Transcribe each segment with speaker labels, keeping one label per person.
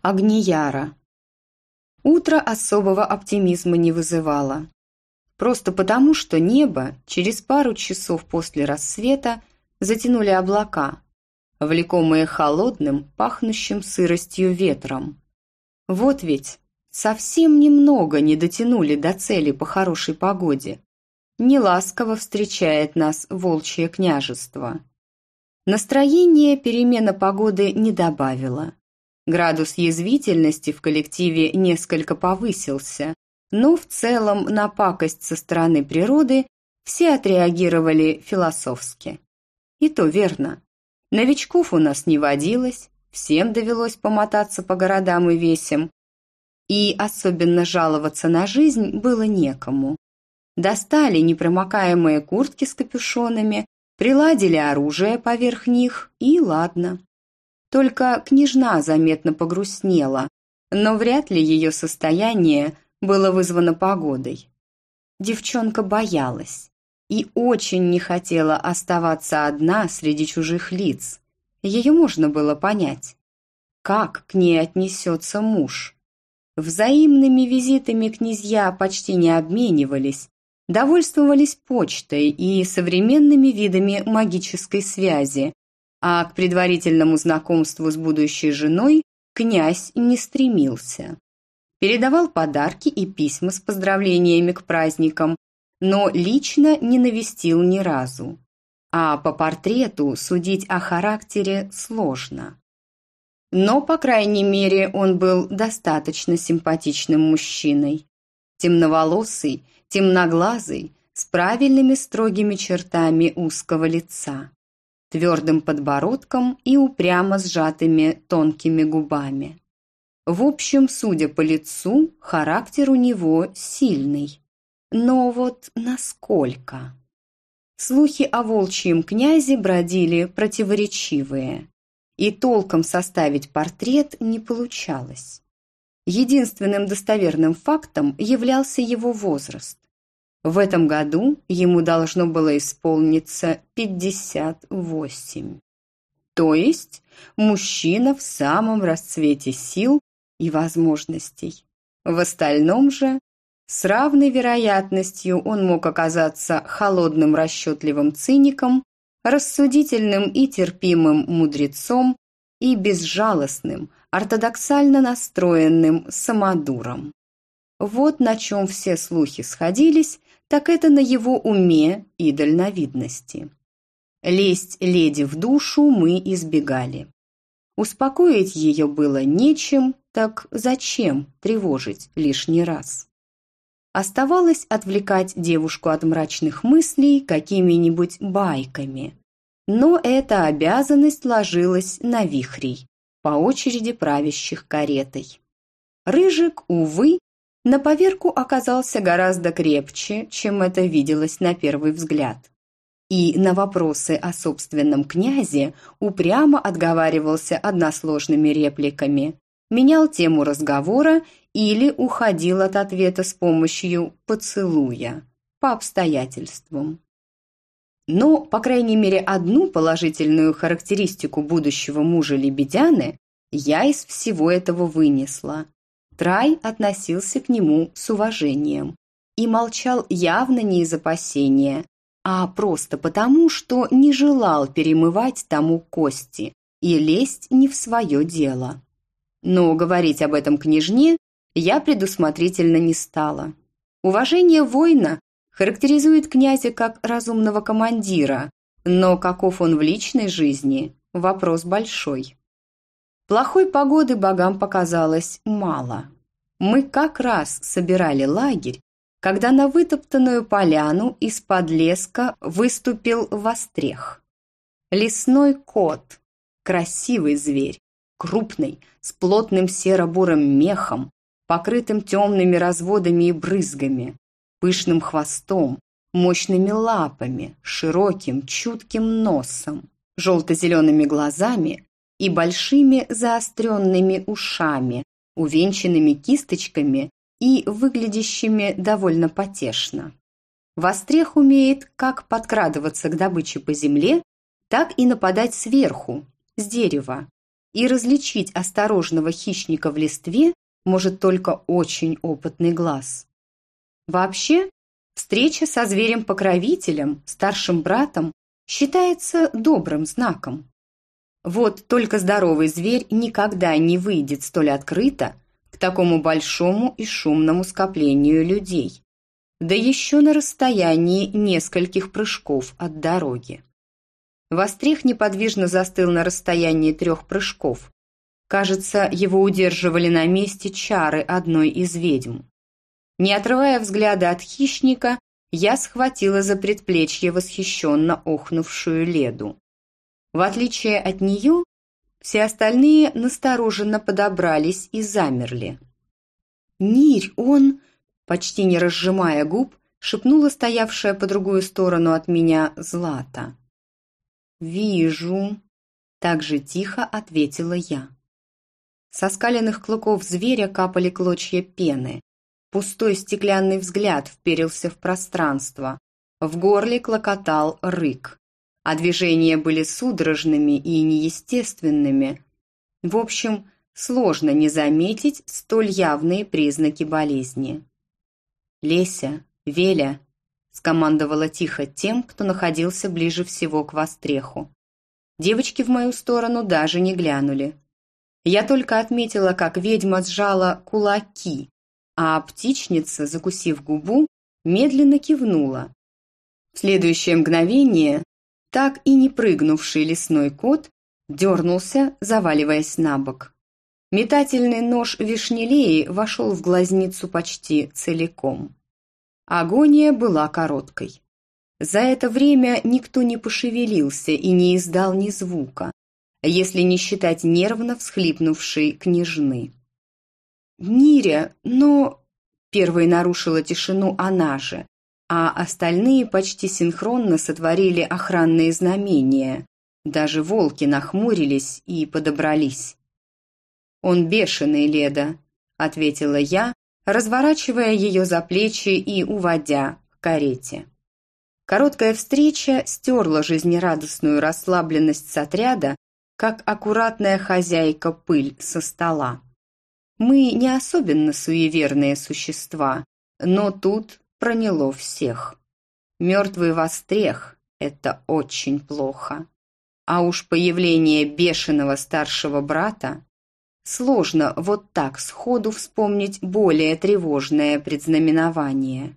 Speaker 1: Агнияра. Утро особого оптимизма не вызывало. Просто потому, что небо через пару часов после рассвета затянули облака, влекомые холодным, пахнущим сыростью ветром. Вот ведь совсем немного не дотянули до цели по хорошей погоде. Неласково встречает нас волчье княжество. Настроение перемена погоды не добавила. Градус язвительности в коллективе несколько повысился, но в целом на пакость со стороны природы все отреагировали философски. И то верно. Новичков у нас не водилось, всем довелось помотаться по городам и весям, и особенно жаловаться на жизнь было некому. Достали непромокаемые куртки с капюшонами, приладили оружие поверх них, и ладно. Только княжна заметно погрустнела, но вряд ли ее состояние было вызвано погодой. Девчонка боялась и очень не хотела оставаться одна среди чужих лиц. Ее можно было понять. Как к ней отнесется муж? Взаимными визитами князья почти не обменивались, довольствовались почтой и современными видами магической связи, а к предварительному знакомству с будущей женой князь не стремился. Передавал подарки и письма с поздравлениями к праздникам, но лично не навестил ни разу. А по портрету судить о характере сложно. Но, по крайней мере, он был достаточно симпатичным мужчиной. Темноволосый, темноглазый, с правильными строгими чертами узкого лица твердым подбородком и упрямо сжатыми тонкими губами. В общем, судя по лицу, характер у него сильный. Но вот насколько? Слухи о волчьем князе бродили противоречивые, и толком составить портрет не получалось. Единственным достоверным фактом являлся его возраст. В этом году ему должно было исполниться 58. То есть мужчина в самом расцвете сил и возможностей. В остальном же с равной вероятностью он мог оказаться холодным расчетливым циником, рассудительным и терпимым мудрецом и безжалостным, ортодоксально настроенным самодуром. Вот на чем все слухи сходились, так это на его уме и дальновидности. Лезть леди в душу мы избегали. Успокоить ее было нечем, так зачем тревожить лишний раз? Оставалось отвлекать девушку от мрачных мыслей какими-нибудь байками. Но эта обязанность ложилась на вихрей, по очереди правящих каретой. Рыжик, увы, на поверку оказался гораздо крепче, чем это виделось на первый взгляд. И на вопросы о собственном князе упрямо отговаривался односложными репликами, менял тему разговора или уходил от ответа с помощью поцелуя, по обстоятельствам. Но, по крайней мере, одну положительную характеристику будущего мужа Лебедяны я из всего этого вынесла. Трай относился к нему с уважением и молчал явно не из опасения, а просто потому, что не желал перемывать тому кости и лезть не в свое дело. Но говорить об этом княжне я предусмотрительно не стала. Уважение воина характеризует князя как разумного командира, но каков он в личной жизни – вопрос большой. Плохой погоды богам показалось мало. Мы как раз собирали лагерь, когда на вытоптанную поляну из-под леска выступил вострех. Лесной кот, красивый зверь, крупный, с плотным серо-бурым мехом, покрытым темными разводами и брызгами, пышным хвостом, мощными лапами, широким, чутким носом, желто-зелеными глазами и большими заостренными ушами, увенчанными кисточками и выглядящими довольно потешно. Вострех умеет как подкрадываться к добыче по земле, так и нападать сверху, с дерева. и различить осторожного хищника в листве может только очень опытный глаз. Вообще, встреча со зверем-покровителем, старшим братом, считается добрым знаком. Вот только здоровый зверь никогда не выйдет столь открыто к такому большому и шумному скоплению людей, да еще на расстоянии нескольких прыжков от дороги. Вострих неподвижно застыл на расстоянии трех прыжков. Кажется, его удерживали на месте чары одной из ведьм. Не отрывая взгляда от хищника, я схватила за предплечье восхищенно охнувшую Леду. В отличие от нее, все остальные настороженно подобрались и замерли. «Нирь, он...» Почти не разжимая губ, шепнула стоявшая по другую сторону от меня Злата. «Вижу», — так же тихо ответила я. Со скаленных клыков зверя капали клочья пены. Пустой стеклянный взгляд вперился в пространство. В горле клокотал рык, а движения были судорожными и неестественными. В общем, сложно не заметить столь явные признаки болезни. «Леся, Веля, скомандовала тихо тем, кто находился ближе всего к востреху. Девочки в мою сторону даже не глянули. Я только отметила, как ведьма сжала кулаки, а птичница, закусив губу, медленно кивнула. В следующее мгновение так и не прыгнувший лесной кот дернулся, заваливаясь на бок. Метательный нож вишнелеи вошел в глазницу почти целиком. Агония была короткой. За это время никто не пошевелился и не издал ни звука, если не считать нервно всхлипнувшей княжны. «Ниря, но...» Первой нарушила тишину она же, а остальные почти синхронно сотворили охранные знамения. Даже волки нахмурились и подобрались. «Он бешеный, Леда», — ответила я, разворачивая ее за плечи и уводя к карете. Короткая встреча стерла жизнерадостную расслабленность с отряда, как аккуратная хозяйка пыль со стола. Мы не особенно суеверные существа, но тут проняло всех. Мертвый вострех – это очень плохо. А уж появление бешеного старшего брата Сложно вот так сходу вспомнить более тревожное предзнаменование.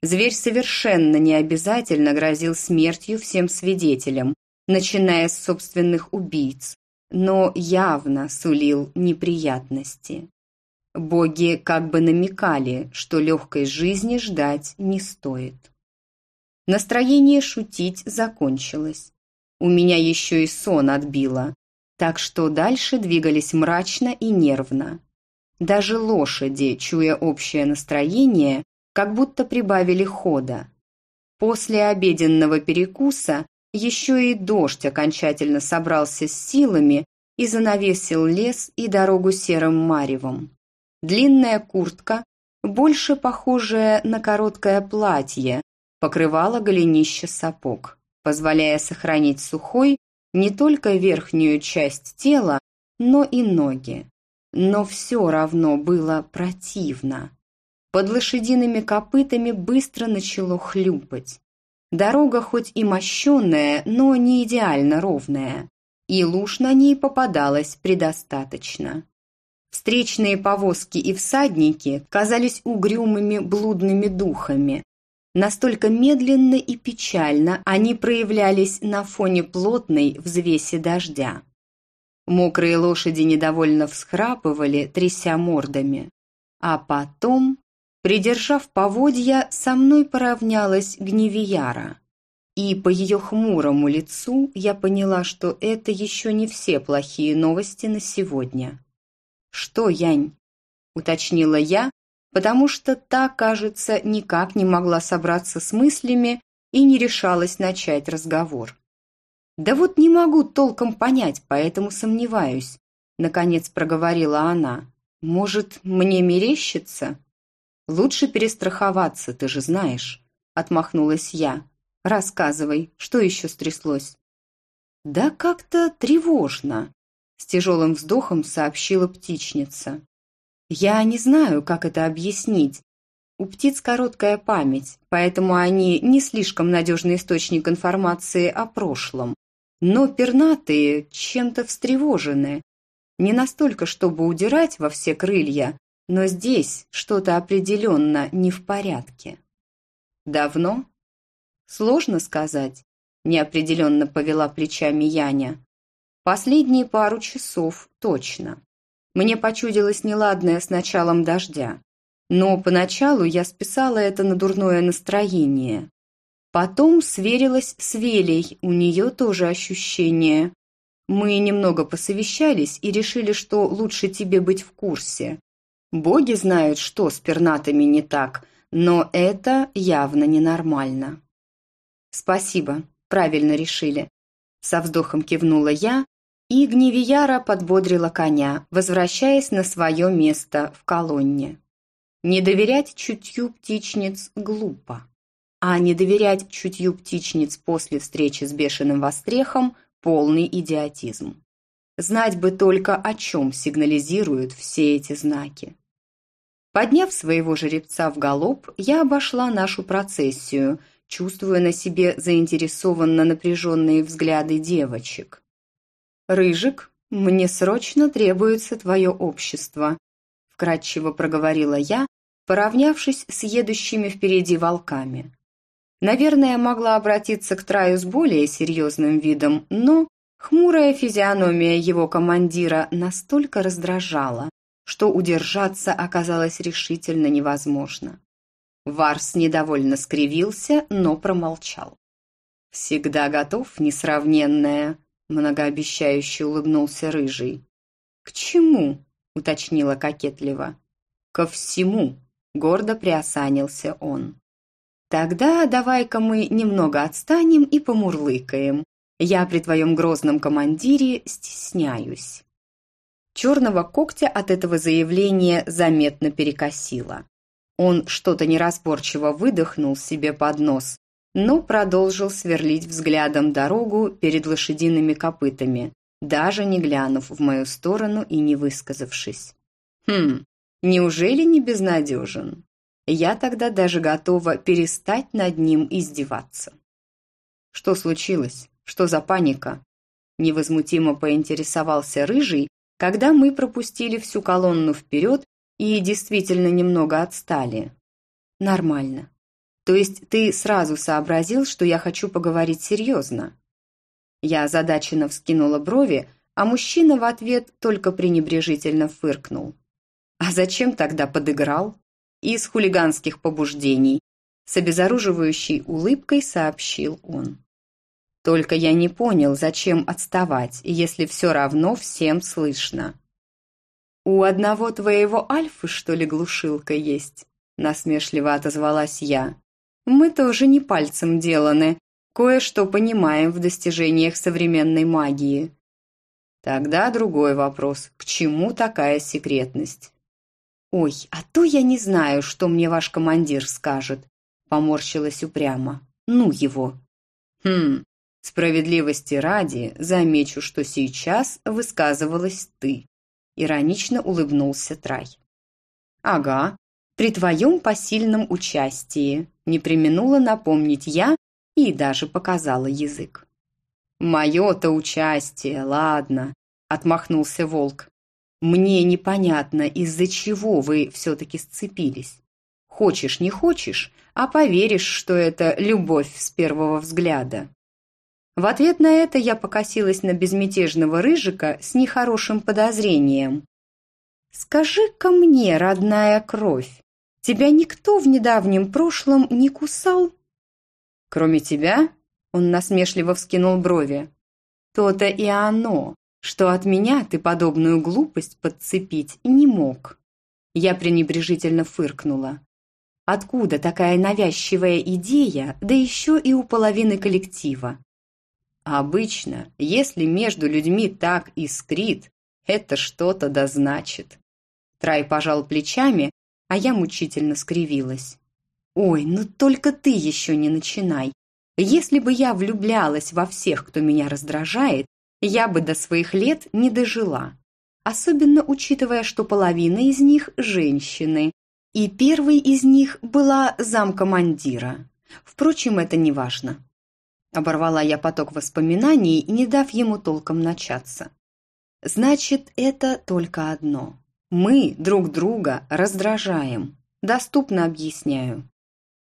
Speaker 1: Зверь совершенно не обязательно грозил смертью всем свидетелям, начиная с собственных убийц, но явно сулил неприятности. Боги как бы намекали, что легкой жизни ждать не стоит. Настроение шутить закончилось. У меня еще и сон отбило, так что дальше двигались мрачно и нервно. Даже лошади, чуя общее настроение, как будто прибавили хода. После обеденного перекуса еще и дождь окончательно собрался с силами и занавесил лес и дорогу серым маревом. Длинная куртка, больше похожая на короткое платье, покрывала голенище сапог, позволяя сохранить сухой, не только верхнюю часть тела, но и ноги. Но все равно было противно. Под лошадиными копытами быстро начало хлюпать. Дорога хоть и мощенная, но не идеально ровная, и луж на ней попадалось предостаточно. Встречные повозки и всадники казались угрюмыми блудными духами, Настолько медленно и печально они проявлялись на фоне плотной взвеси дождя. Мокрые лошади недовольно всхрапывали, тряся мордами. А потом, придержав поводья, со мной поравнялась Гневияра. И по ее хмурому лицу я поняла, что это еще не все плохие новости на сегодня. «Что, Янь?» – уточнила я, потому что та, кажется, никак не могла собраться с мыслями и не решалась начать разговор. «Да вот не могу толком понять, поэтому сомневаюсь», — наконец проговорила она. «Может, мне мерещится?» «Лучше перестраховаться, ты же знаешь», — отмахнулась я. «Рассказывай, что еще стряслось?» «Да как-то тревожно. С тяжелым вздохом сообщила птичница. «Я не знаю, как это объяснить. У птиц короткая память, поэтому они не слишком надежный источник информации о прошлом. Но пернатые чем-то встревожены. Не настолько, чтобы удирать во все крылья, но здесь что-то определенно не в порядке. Давно? Сложно сказать, неопределенно повела плечами Яня. Последние пару часов точно. Мне почудилось неладное с началом дождя. Но поначалу я списала это на дурное настроение. Потом сверилась с Велей, у нее тоже ощущение. Мы немного посовещались и решили, что лучше тебе быть в курсе. Боги знают, что с пернатами не так, но это явно ненормально. Спасибо, правильно решили. Со вздохом кивнула я, и Гневияра подбодрила коня, возвращаясь на свое место в колонне. Не доверять чутью птичниц глупо. А не доверять чутью птичниц после встречи с бешеным вострехом – полный идиотизм. Знать бы только, о чем сигнализируют все эти знаки. Подняв своего жеребца в галоп, я обошла нашу процессию, чувствуя на себе заинтересованно напряженные взгляды девочек. «Рыжик, мне срочно требуется твое общество», – вкратчиво проговорила я, поравнявшись с едущими впереди волками. Наверное, могла обратиться к Траю с более серьезным видом, но хмурая физиономия его командира настолько раздражала, что удержаться оказалось решительно невозможно. Варс недовольно скривился, но промолчал. «Всегда готов, несравненная», – многообещающе улыбнулся Рыжий. «К чему?» – уточнила кокетливо. «Ко всему», Гордо приосанился он. «Тогда давай-ка мы немного отстанем и помурлыкаем. Я при твоем грозном командире стесняюсь». Черного когтя от этого заявления заметно перекосило. Он что-то неразборчиво выдохнул себе под нос, но продолжил сверлить взглядом дорогу перед лошадиными копытами, даже не глянув в мою сторону и не высказавшись. «Хм, Неужели не безнадежен? Я тогда даже готова перестать над ним издеваться. Что случилось? Что за паника? Невозмутимо поинтересовался Рыжий, когда мы пропустили всю колонну вперед и действительно немного отстали. Нормально. То есть ты сразу сообразил, что я хочу поговорить серьезно? Я озадаченно вскинула брови, а мужчина в ответ только пренебрежительно фыркнул. А зачем тогда подыграл? Из хулиганских побуждений. С обезоруживающей улыбкой сообщил он. Только я не понял, зачем отставать, если все равно всем слышно. «У одного твоего Альфы, что ли, глушилка есть?» Насмешливо отозвалась я. «Мы тоже не пальцем деланы, кое-что понимаем в достижениях современной магии». Тогда другой вопрос. К чему такая секретность? «Ой, а то я не знаю, что мне ваш командир скажет», — поморщилась упрямо. «Ну его». «Хм, справедливости ради, замечу, что сейчас высказывалась ты», — иронично улыбнулся Трай. «Ага, при твоем посильном участии», — не применула напомнить я и даже показала язык. «Мое-то участие, ладно», — отмахнулся волк. Мне непонятно, из-за чего вы все-таки сцепились. Хочешь, не хочешь, а поверишь, что это любовь с первого взгляда. В ответ на это я покосилась на безмятежного рыжика с нехорошим подозрением. «Скажи-ка мне, родная кровь, тебя никто в недавнем прошлом не кусал?» «Кроме тебя?» – он насмешливо вскинул брови. «То-то и оно что от меня ты подобную глупость подцепить не мог. Я пренебрежительно фыркнула. Откуда такая навязчивая идея, да еще и у половины коллектива? Обычно, если между людьми так искрит, это что-то да значит. Трай пожал плечами, а я мучительно скривилась. «Ой, ну только ты еще не начинай. Если бы я влюблялась во всех, кто меня раздражает, я бы до своих лет не дожила. Особенно учитывая, что половина из них – женщины, и первой из них была замкомандира. Впрочем, это не важно. Оборвала я поток воспоминаний, не дав ему толком начаться. Значит, это только одно. Мы друг друга раздражаем. Доступно объясняю.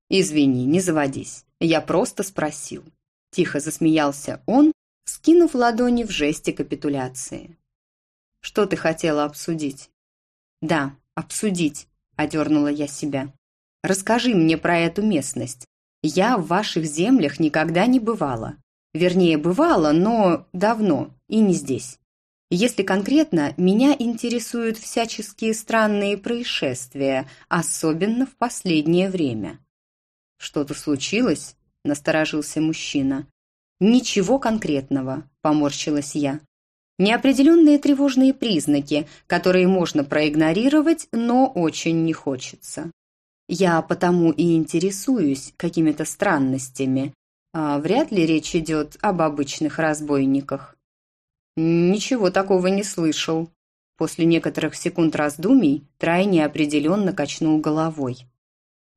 Speaker 1: Извини, не заводись. Я просто спросил. Тихо засмеялся он, скинув ладони в жесте капитуляции. Что ты хотела обсудить? Да, обсудить, одернула я себя. Расскажи мне про эту местность. Я в ваших землях никогда не бывала. Вернее, бывала, но давно и не здесь. Если конкретно, меня интересуют всяческие странные происшествия, особенно в последнее время. Что-то случилось? Насторожился мужчина. Ничего конкретного, поморщилась я. Неопределенные тревожные признаки, которые можно проигнорировать, но очень не хочется. Я потому и интересуюсь какими-то странностями. А вряд ли речь идет об обычных разбойниках. Ничего такого не слышал. После некоторых секунд раздумий Трай неопределенно качнул головой.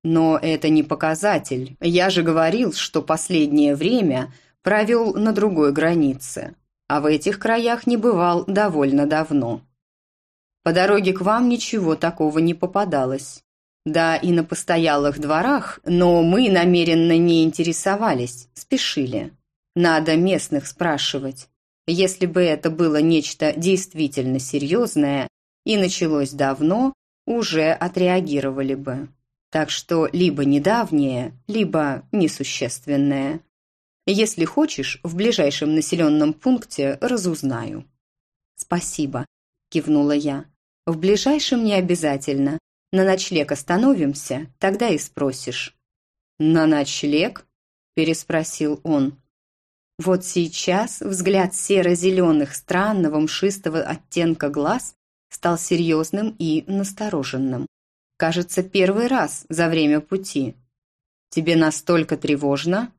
Speaker 1: Но это не показатель. Я же говорил, что последнее время провел на другой границе, а в этих краях не бывал довольно давно. По дороге к вам ничего такого не попадалось. Да и на постоялых дворах, но мы намеренно не интересовались, спешили. Надо местных спрашивать. Если бы это было нечто действительно серьезное и началось давно, уже отреагировали бы. Так что либо недавнее, либо несущественное. Если хочешь, в ближайшем населенном пункте разузнаю. «Спасибо», – кивнула я. «В ближайшем не обязательно. На ночлег остановимся, тогда и спросишь». «На ночлег?» – переспросил он. Вот сейчас взгляд серо-зеленых странного мшистого оттенка глаз стал серьезным и настороженным. Кажется, первый раз за время пути. Тебе настолько тревожно?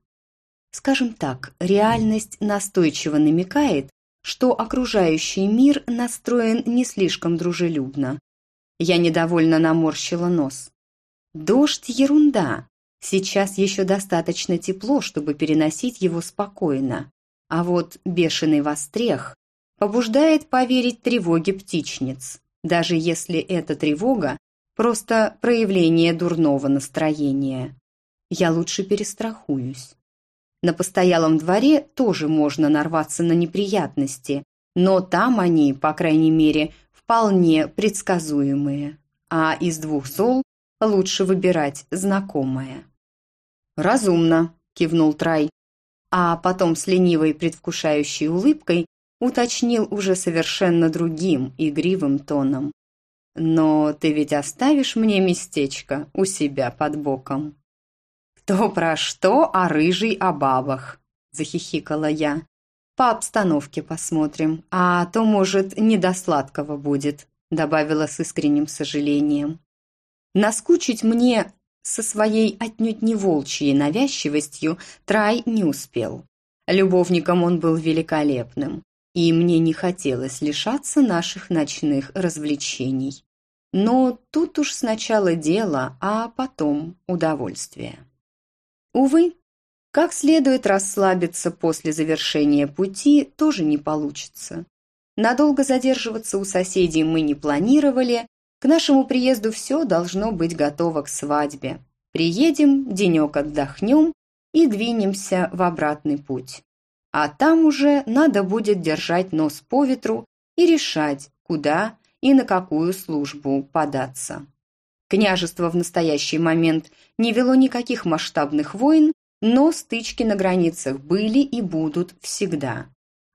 Speaker 1: Скажем так, реальность настойчиво намекает, что окружающий мир настроен не слишком дружелюбно. Я недовольно наморщила нос. Дождь – ерунда. Сейчас еще достаточно тепло, чтобы переносить его спокойно. А вот бешеный вострех побуждает поверить тревоге птичниц, даже если эта тревога просто проявление дурного настроения. Я лучше перестрахуюсь. На постоялом дворе тоже можно нарваться на неприятности, но там они, по крайней мере, вполне предсказуемые. А из двух зол лучше выбирать знакомое. «Разумно», – кивнул Трай, а потом с ленивой предвкушающей улыбкой уточнил уже совершенно другим игривым тоном. «Но ты ведь оставишь мне местечко у себя под боком?» «Кто про что, а рыжий о бабах», – захихикала я. По обстановке посмотрим, а то, может, не до сладкого будет», добавила с искренним сожалением. Наскучить мне со своей отнюдь не волчьей навязчивостью Трай не успел. Любовником он был великолепным, и мне не хотелось лишаться наших ночных развлечений. Но тут уж сначала дело, а потом удовольствие. Увы, как следует расслабиться после завершения пути тоже не получится. Надолго задерживаться у соседей мы не планировали, к нашему приезду все должно быть готово к свадьбе. Приедем, денек отдохнем и двинемся в обратный путь. А там уже надо будет держать нос по ветру и решать, куда и на какую службу податься. Княжество в настоящий момент не вело никаких масштабных войн, но стычки на границах были и будут всегда.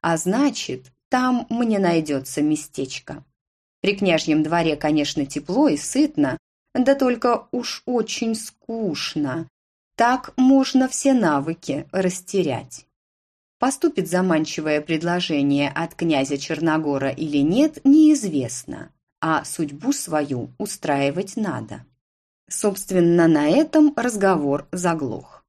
Speaker 1: А значит, там мне найдется местечко. При княжьем дворе, конечно, тепло и сытно, да только уж очень скучно. Так можно все навыки растерять. Поступит заманчивое предложение от князя Черногора или нет, неизвестно, а судьбу свою устраивать надо. Собственно, на этом разговор заглох.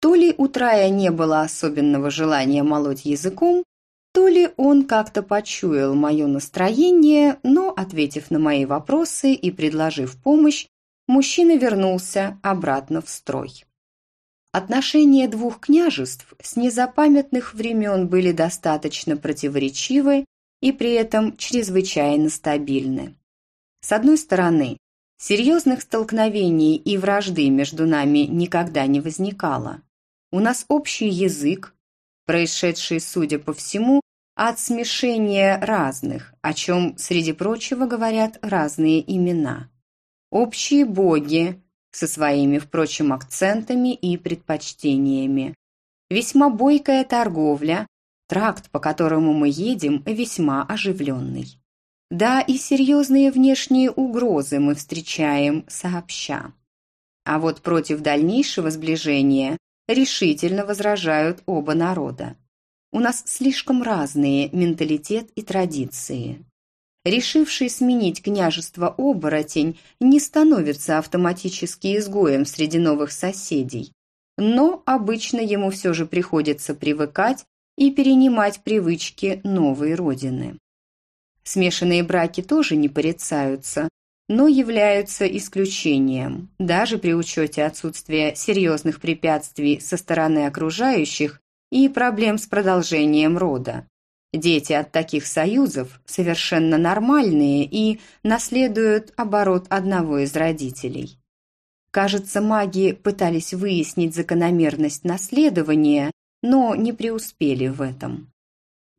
Speaker 1: То ли у Трая не было особенного желания молоть языком, То ли он как-то почуял мое настроение, но, ответив на мои вопросы и предложив помощь, мужчина вернулся обратно в строй. Отношения двух княжеств с незапамятных времен были достаточно противоречивы и при этом чрезвычайно стабильны. С одной стороны, серьезных столкновений и вражды между нами никогда не возникало. У нас общий язык, происшедший, судя по всему, от смешения разных, о чем, среди прочего, говорят разные имена. Общие боги, со своими, впрочем, акцентами и предпочтениями. Весьма бойкая торговля, тракт, по которому мы едем, весьма оживленный. Да, и серьезные внешние угрозы мы встречаем сообща. А вот против дальнейшего сближения решительно возражают оба народа. У нас слишком разные менталитет и традиции. Решивший сменить княжество оборотень не становится автоматически изгоем среди новых соседей, но обычно ему все же приходится привыкать и перенимать привычки новой родины. Смешанные браки тоже не порицаются, но являются исключением, даже при учете отсутствия серьезных препятствий со стороны окружающих и проблем с продолжением рода. Дети от таких союзов совершенно нормальные и наследуют оборот одного из родителей. Кажется, маги пытались выяснить закономерность наследования, но не преуспели в этом.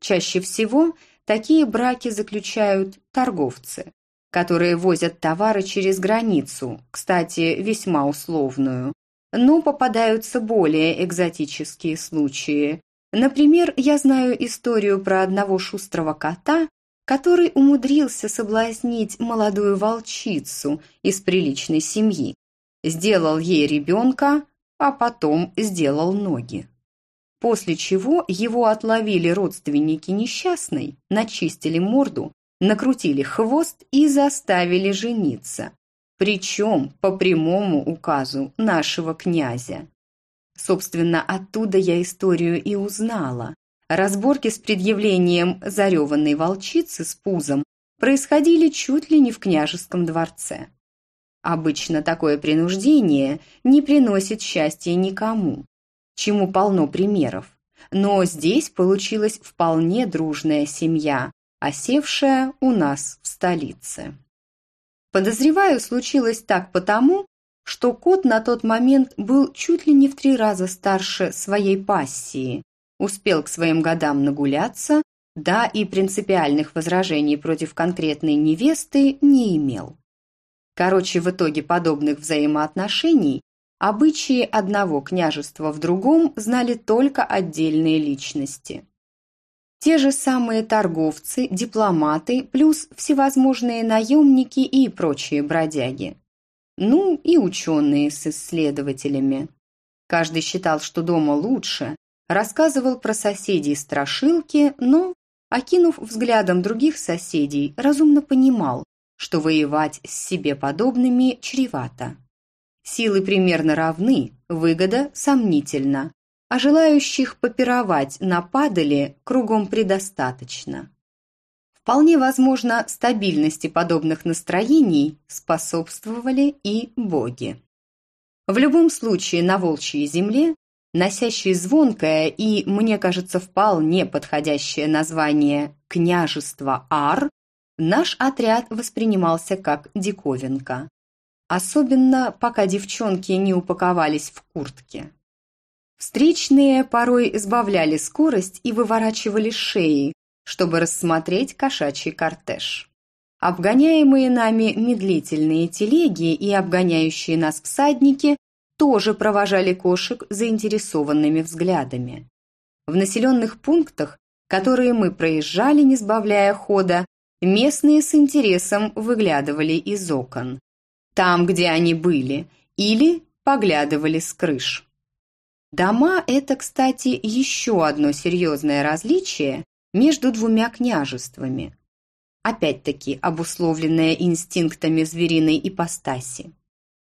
Speaker 1: Чаще всего такие браки заключают торговцы, которые возят товары через границу, кстати, весьма условную, но попадаются более экзотические случаи. Например, я знаю историю про одного шустрого кота, который умудрился соблазнить молодую волчицу из приличной семьи, сделал ей ребенка, а потом сделал ноги. После чего его отловили родственники несчастной, начистили морду, накрутили хвост и заставили жениться, причем по прямому указу нашего князя. Собственно, оттуда я историю и узнала. Разборки с предъявлением зареванной волчицы с пузом происходили чуть ли не в княжеском дворце. Обычно такое принуждение не приносит счастья никому, чему полно примеров. Но здесь получилась вполне дружная семья, осевшая у нас в столице. Подозреваю, случилось так потому, что кот на тот момент был чуть ли не в три раза старше своей пассии, успел к своим годам нагуляться, да и принципиальных возражений против конкретной невесты не имел. Короче, в итоге подобных взаимоотношений обычаи одного княжества в другом знали только отдельные личности. Те же самые торговцы, дипломаты, плюс всевозможные наемники и прочие бродяги. Ну и ученые с исследователями. Каждый считал, что дома лучше, рассказывал про соседей страшилки, но, окинув взглядом других соседей, разумно понимал, что воевать с себе подобными чревато. Силы примерно равны, выгода сомнительна, а желающих попировать на падали кругом предостаточно. Вполне возможно, стабильности подобных настроений способствовали и боги. В любом случае на волчьей земле, носящей звонкое и, мне кажется, вполне подходящее название «княжество Ар», наш отряд воспринимался как диковинка. Особенно, пока девчонки не упаковались в куртки. Встречные порой сбавляли скорость и выворачивали шеи, чтобы рассмотреть кошачий кортеж. Обгоняемые нами медлительные телеги и обгоняющие нас всадники тоже провожали кошек заинтересованными взглядами. В населенных пунктах, которые мы проезжали, не сбавляя хода, местные с интересом выглядывали из окон. Там, где они были, или поглядывали с крыш. Дома – это, кстати, еще одно серьезное различие между двумя княжествами. Опять-таки обусловленное инстинктами звериной ипостаси.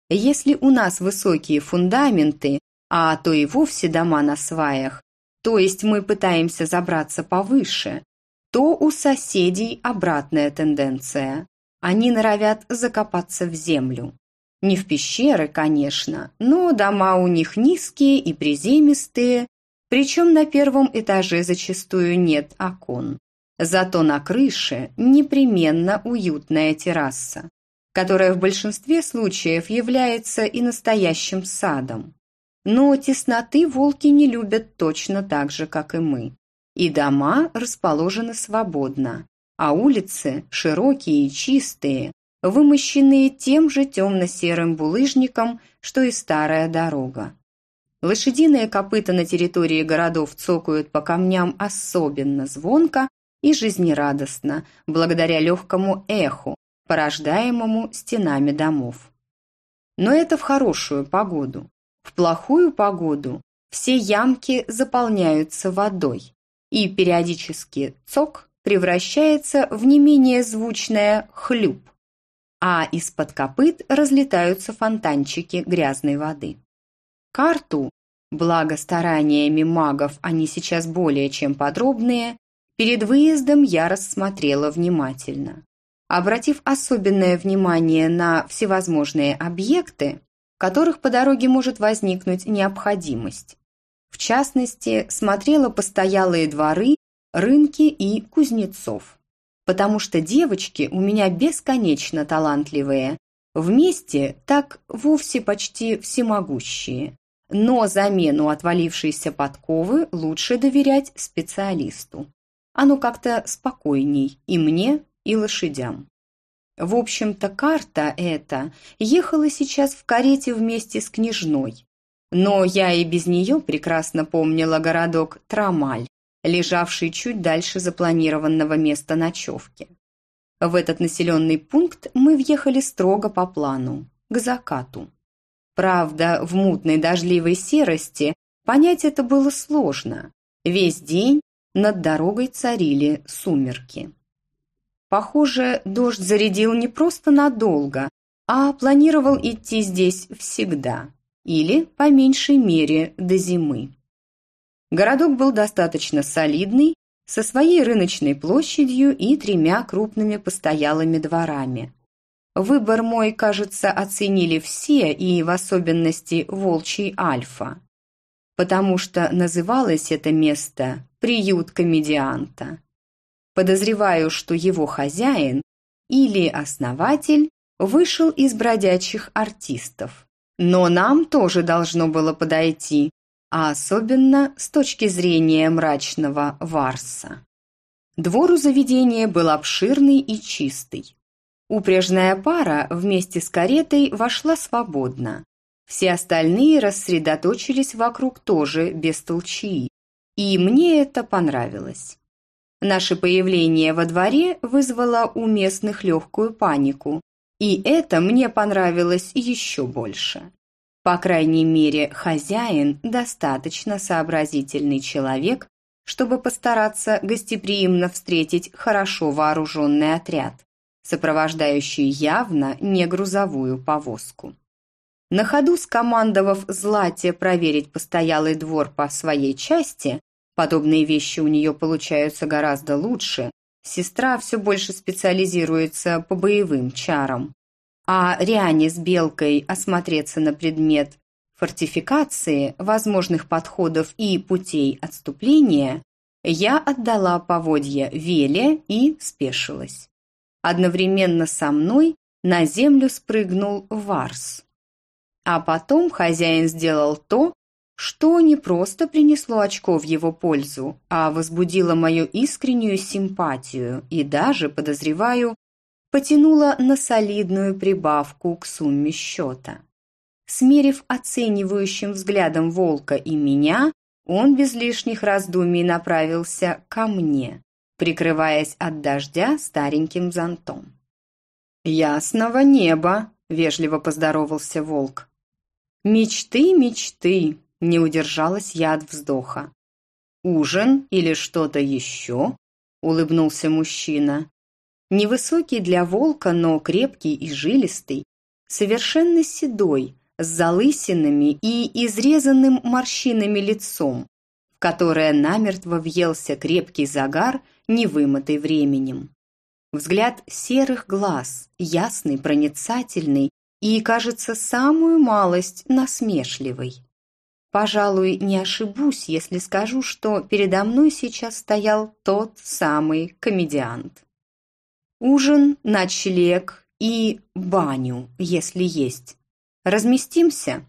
Speaker 1: Если у нас высокие фундаменты, а то и вовсе дома на сваях, то есть мы пытаемся забраться повыше, то у соседей обратная тенденция. Они норовят закопаться в землю. Не в пещеры, конечно, но дома у них низкие и приземистые, причем на первом этаже зачастую нет окон. Зато на крыше непременно уютная терраса, которая в большинстве случаев является и настоящим садом. Но тесноты волки не любят точно так же, как и мы. И дома расположены свободно, а улицы широкие и чистые, вымощенные тем же темно-серым булыжником, что и старая дорога. Лошадиные копыта на территории городов цокают по камням особенно звонко и жизнерадостно, благодаря легкому эху, порождаемому стенами домов. Но это в хорошую погоду. В плохую погоду все ямки заполняются водой, и периодически цок превращается в не менее звучное «хлюп», а из-под копыт разлетаются фонтанчики грязной воды. Карту, благо стараниями магов они сейчас более чем подробные, перед выездом я рассмотрела внимательно. Обратив особенное внимание на всевозможные объекты, которых по дороге может возникнуть необходимость. В частности, смотрела постоялые дворы, рынки и кузнецов. Потому что девочки у меня бесконечно талантливые, вместе так вовсе почти всемогущие но замену отвалившейся подковы лучше доверять специалисту. Оно как-то спокойней и мне, и лошадям. В общем-то, карта эта ехала сейчас в карете вместе с княжной. Но я и без нее прекрасно помнила городок Трамаль, лежавший чуть дальше запланированного места ночевки. В этот населенный пункт мы въехали строго по плану, к закату. Правда, в мутной дождливой серости понять это было сложно. Весь день над дорогой царили сумерки. Похоже, дождь зарядил не просто надолго, а планировал идти здесь всегда. Или, по меньшей мере, до зимы. Городок был достаточно солидный, со своей рыночной площадью и тремя крупными постоялыми дворами. Выбор мой, кажется, оценили все, и в особенности волчий альфа. Потому что называлось это место «приют комедианта». Подозреваю, что его хозяин или основатель вышел из бродячих артистов. Но нам тоже должно было подойти, а особенно с точки зрения мрачного варса. Двор у заведения был обширный и чистый. Упряжная пара вместе с каретой вошла свободно. Все остальные рассредоточились вокруг тоже без толчии. И мне это понравилось. Наше появление во дворе вызвало у местных легкую панику. И это мне понравилось еще больше. По крайней мере, хозяин достаточно сообразительный человек, чтобы постараться гостеприимно встретить хорошо вооруженный отряд сопровождающий явно не грузовую повозку. На ходу скомандовав Злате проверить постоялый двор по своей части, подобные вещи у нее получаются гораздо лучше, сестра все больше специализируется по боевым чарам, а Риане с Белкой осмотреться на предмет фортификации, возможных подходов и путей отступления, я отдала поводья Веле и спешилась. Одновременно со мной на землю спрыгнул Варс. А потом хозяин сделал то, что не просто принесло очко в его пользу, а возбудило мою искреннюю симпатию и даже, подозреваю, потянуло на солидную прибавку к сумме счета. Смерив оценивающим взглядом волка и меня, он без лишних раздумий направился ко мне прикрываясь от дождя стареньким зонтом. «Ясного неба!» – вежливо поздоровался волк. «Мечты, мечты!» – не удержалась я от вздоха. «Ужин или что-то еще?» – улыбнулся мужчина. Невысокий для волка, но крепкий и жилистый, совершенно седой, с залысинами и изрезанным морщинами лицом, которое намертво въелся крепкий загар, невымытый временем. Взгляд серых глаз, ясный, проницательный и, кажется, самую малость насмешливый. Пожалуй, не ошибусь, если скажу, что передо мной сейчас стоял тот самый комедиант. Ужин, ночлег и баню, если есть. Разместимся?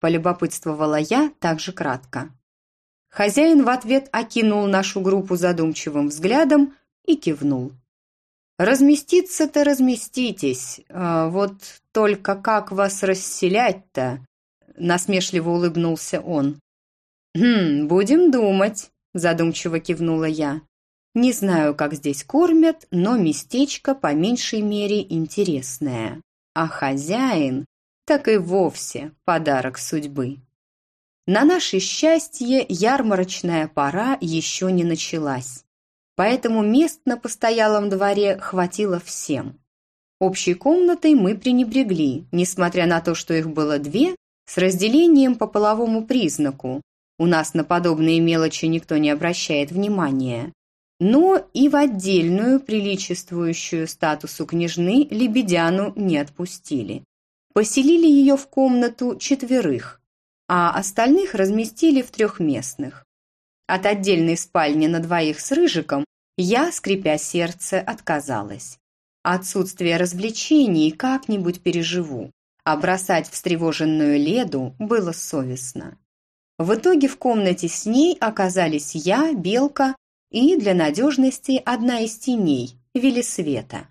Speaker 1: Полюбопытствовала я также кратко. Хозяин в ответ окинул нашу группу задумчивым взглядом и кивнул. «Разместиться-то разместитесь, а вот только как вас расселять-то?» Насмешливо улыбнулся он. «Хм, будем думать», задумчиво кивнула я. «Не знаю, как здесь кормят, но местечко по меньшей мере интересное. А хозяин так и вовсе подарок судьбы». На наше счастье ярмарочная пора еще не началась, поэтому мест на постоялом дворе хватило всем. Общей комнатой мы пренебрегли, несмотря на то, что их было две, с разделением по половому признаку. У нас на подобные мелочи никто не обращает внимания. Но и в отдельную, приличествующую статусу княжны, Лебедяну не отпустили. Поселили ее в комнату четверых, а остальных разместили в трехместных. От отдельной спальни на двоих с Рыжиком я, скрипя сердце, отказалась. Отсутствие развлечений как-нибудь переживу, а бросать встревоженную Леду было совестно. В итоге в комнате с ней оказались я, Белка и, для надежности, одна из теней, Велисвета.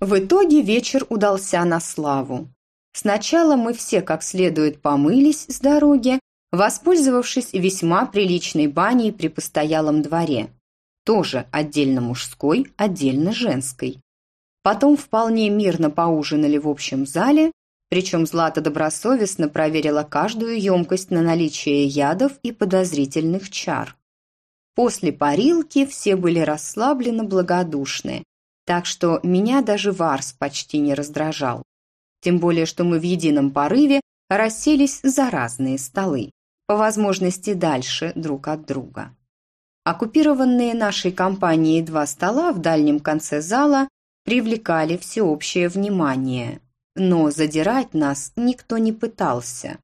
Speaker 1: В итоге вечер удался на славу. Сначала мы все как следует помылись с дороги, воспользовавшись весьма приличной баней при постоялом дворе. Тоже отдельно мужской, отдельно женской. Потом вполне мирно поужинали в общем зале, причем Злата добросовестно проверила каждую емкость на наличие ядов и подозрительных чар. После парилки все были расслабленно благодушны, так что меня даже Варс почти не раздражал. Тем более, что мы в едином порыве расселись за разные столы, по возможности дальше друг от друга. Оккупированные нашей компанией два стола в дальнем конце зала привлекали всеобщее внимание, но задирать нас никто не пытался.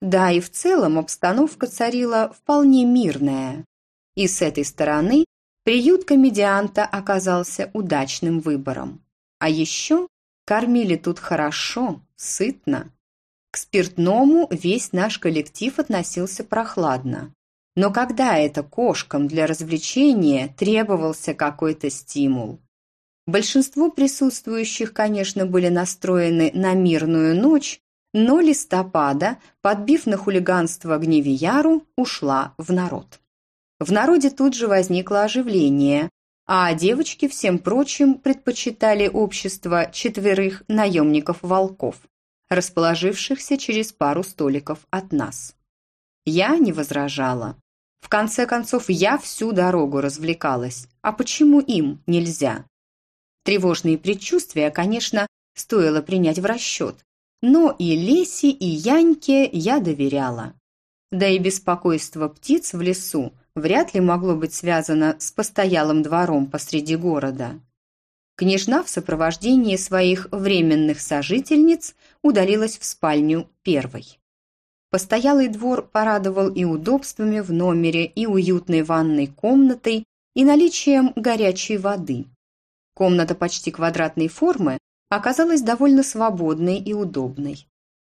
Speaker 1: Да и в целом обстановка царила вполне мирная. И с этой стороны приют комедианта оказался удачным выбором. А еще Кормили тут хорошо, сытно. К спиртному весь наш коллектив относился прохладно. Но когда это кошкам для развлечения требовался какой-то стимул? Большинство присутствующих, конечно, были настроены на мирную ночь, но листопада, подбив на хулиганство Гневияру, ушла в народ. В народе тут же возникло оживление, а девочки всем прочим предпочитали общество четверых наемников-волков, расположившихся через пару столиков от нас. Я не возражала. В конце концов, я всю дорогу развлекалась. А почему им нельзя? Тревожные предчувствия, конечно, стоило принять в расчет. Но и Лесе, и Яньке я доверяла. Да и беспокойство птиц в лесу вряд ли могло быть связано с постоялым двором посреди города. Княжна в сопровождении своих временных сожительниц удалилась в спальню первой. Постоялый двор порадовал и удобствами в номере, и уютной ванной комнатой, и наличием горячей воды. Комната почти квадратной формы оказалась довольно свободной и удобной.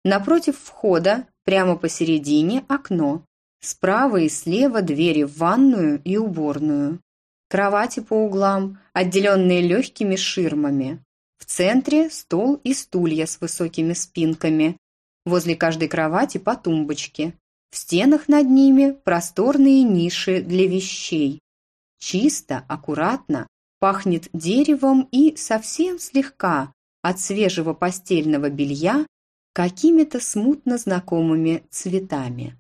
Speaker 1: Напротив входа, прямо посередине, окно, Справа и слева двери в ванную и уборную. Кровати по углам, отделенные легкими ширмами. В центре стол и стулья с высокими спинками. Возле каждой кровати по тумбочке. В стенах над ними просторные ниши для вещей. Чисто, аккуратно, пахнет деревом и совсем слегка от свежего постельного белья какими-то смутно знакомыми цветами.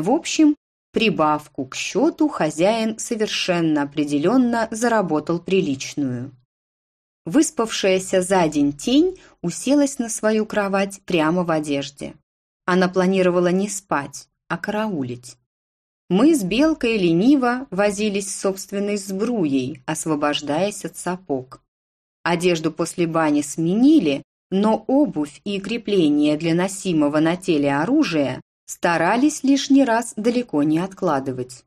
Speaker 1: В общем, прибавку к счету хозяин совершенно определенно заработал приличную. Выспавшаяся за день тень уселась на свою кровать прямо в одежде. Она планировала не спать, а караулить. Мы с Белкой лениво возились с собственной сбруей, освобождаясь от сапог. Одежду после бани сменили, но обувь и крепления для носимого на теле оружия старались лишний раз далеко не откладывать.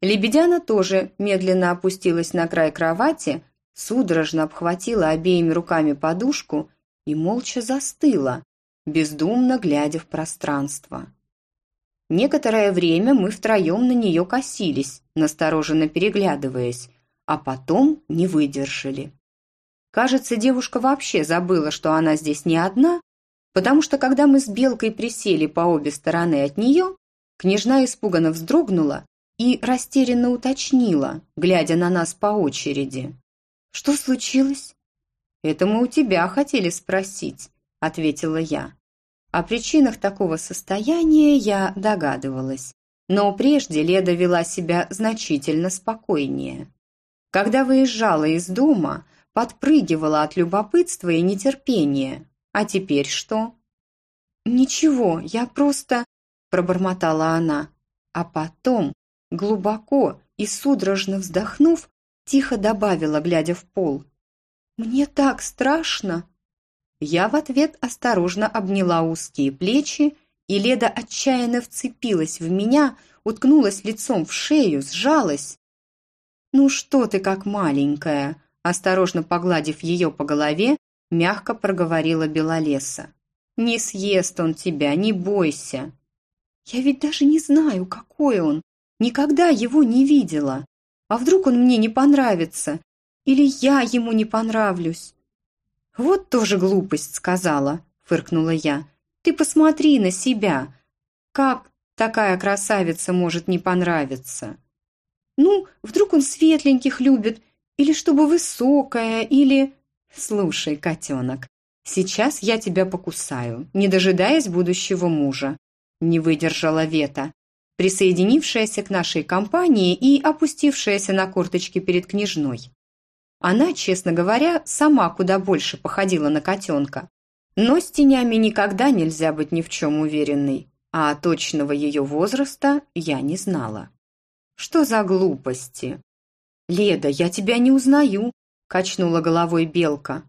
Speaker 1: Лебедяна тоже медленно опустилась на край кровати, судорожно обхватила обеими руками подушку и молча застыла, бездумно глядя в пространство. Некоторое время мы втроем на нее косились, настороженно переглядываясь, а потом не выдержали. Кажется, девушка вообще забыла, что она здесь не одна, потому что когда мы с Белкой присели по обе стороны от нее, княжна испуганно вздрогнула и растерянно уточнила, глядя на нас по очереди. «Что случилось?» «Это мы у тебя хотели спросить», — ответила я. О причинах такого состояния я догадывалась, но прежде Леда вела себя значительно спокойнее. Когда выезжала из дома, подпрыгивала от любопытства и нетерпения. А теперь что? «Ничего, я просто...» – пробормотала она. А потом, глубоко и судорожно вздохнув, тихо добавила, глядя в пол. «Мне так страшно!» Я в ответ осторожно обняла узкие плечи, и Леда отчаянно вцепилась в меня, уткнулась лицом в шею, сжалась. «Ну что ты как маленькая!» Осторожно погладив ее по голове, мягко проговорила Белолеса. «Не съест он тебя, не бойся!» «Я ведь даже не знаю, какой он. Никогда его не видела. А вдруг он мне не понравится? Или я ему не понравлюсь?» «Вот тоже глупость сказала», — фыркнула я. «Ты посмотри на себя. Как такая красавица может не понравиться?» «Ну, вдруг он светленьких любит, или чтобы высокая, или...» «Слушай, котенок, сейчас я тебя покусаю, не дожидаясь будущего мужа», — не выдержала Вета, присоединившаяся к нашей компании и опустившаяся на корточки перед княжной. Она, честно говоря, сама куда больше походила на котенка. Но с тенями никогда нельзя быть ни в чем уверенной, а точного ее возраста я не знала. «Что за глупости?» «Леда, я тебя не узнаю», – качнула головой Белка.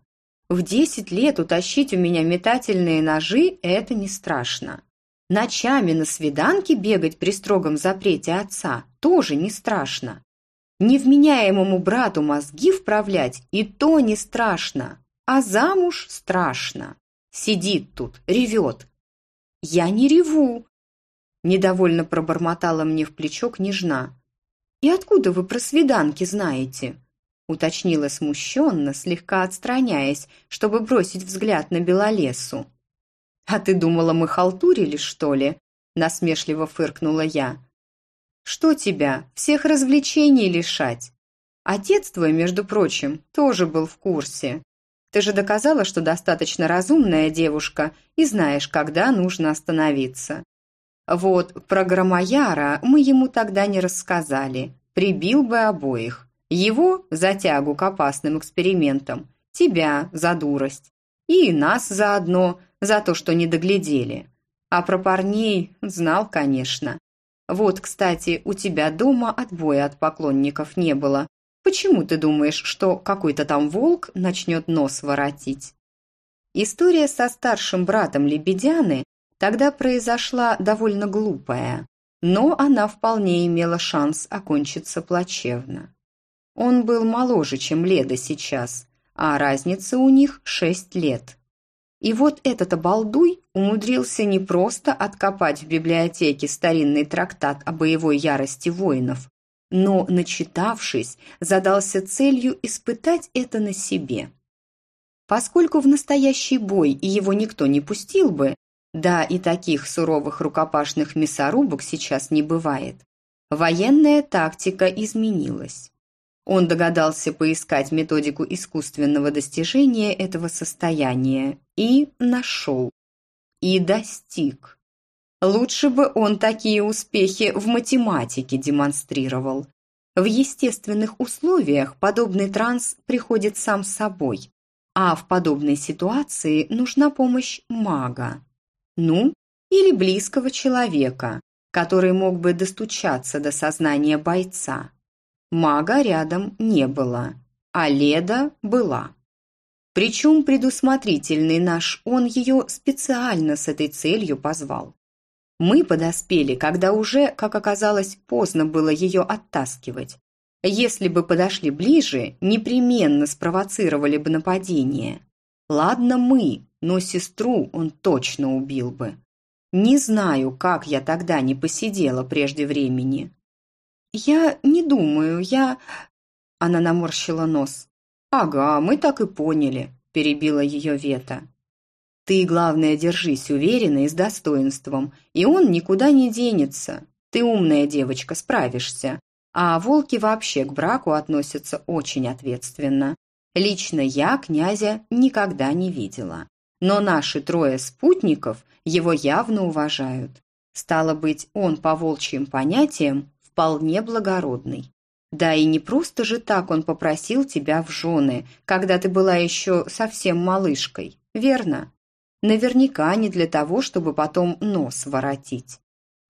Speaker 1: «В десять лет утащить у меня метательные ножи – это не страшно. Ночами на свиданке бегать при строгом запрете отца тоже не страшно. Невменяемому брату мозги вправлять и то не страшно, а замуж страшно. Сидит тут, ревет. Я не реву, недовольно пробормотала мне в плечо княжна. И откуда вы про свиданки знаете? Уточнила смущенно, слегка отстраняясь, чтобы бросить взгляд на Белолесу. «А ты думала, мы халтурили, что ли?» насмешливо фыркнула я. Что тебя, всех развлечений лишать? Отец твой, между прочим, тоже был в курсе. Ты же доказала, что достаточно разумная девушка и знаешь, когда нужно остановиться. Вот про Громояра мы ему тогда не рассказали. Прибил бы обоих. Его за тягу к опасным экспериментам, тебя за дурость. И нас заодно, за то, что не доглядели. А про парней знал, конечно. Вот, кстати, у тебя дома отбоя от поклонников не было. Почему ты думаешь, что какой-то там волк начнет нос воротить? История со старшим братом Лебедяны тогда произошла довольно глупая, но она вполне имела шанс окончиться плачевно. Он был моложе, чем Леда сейчас, а разница у них шесть лет. И вот этот обалдуй умудрился не просто откопать в библиотеке старинный трактат о боевой ярости воинов, но, начитавшись, задался целью испытать это на себе. Поскольку в настоящий бой его никто не пустил бы, да и таких суровых рукопашных мясорубок сейчас не бывает, военная тактика изменилась. Он догадался поискать методику искусственного достижения этого состояния и нашел. И достиг. Лучше бы он такие успехи в математике демонстрировал. В естественных условиях подобный транс приходит сам собой, а в подобной ситуации нужна помощь мага. Ну, или близкого человека, который мог бы достучаться до сознания бойца. Мага рядом не было, а Леда была. Причем предусмотрительный наш он ее специально с этой целью позвал. Мы подоспели, когда уже, как оказалось, поздно было ее оттаскивать. Если бы подошли ближе, непременно спровоцировали бы нападение. Ладно мы, но сестру он точно убил бы. Не знаю, как я тогда не посидела прежде времени. «Я не думаю, я...» Она наморщила нос. «Ага, мы так и поняли», – перебила ее Вета. «Ты, главное, держись уверенно и с достоинством, и он никуда не денется. Ты умная девочка, справишься. А волки вообще к браку относятся очень ответственно. Лично я князя никогда не видела. Но наши трое спутников его явно уважают. Стало быть, он по волчьим понятиям вполне благородный. Да и не просто же так он попросил тебя в жены, когда ты была еще совсем малышкой, верно? Наверняка не для того, чтобы потом нос воротить.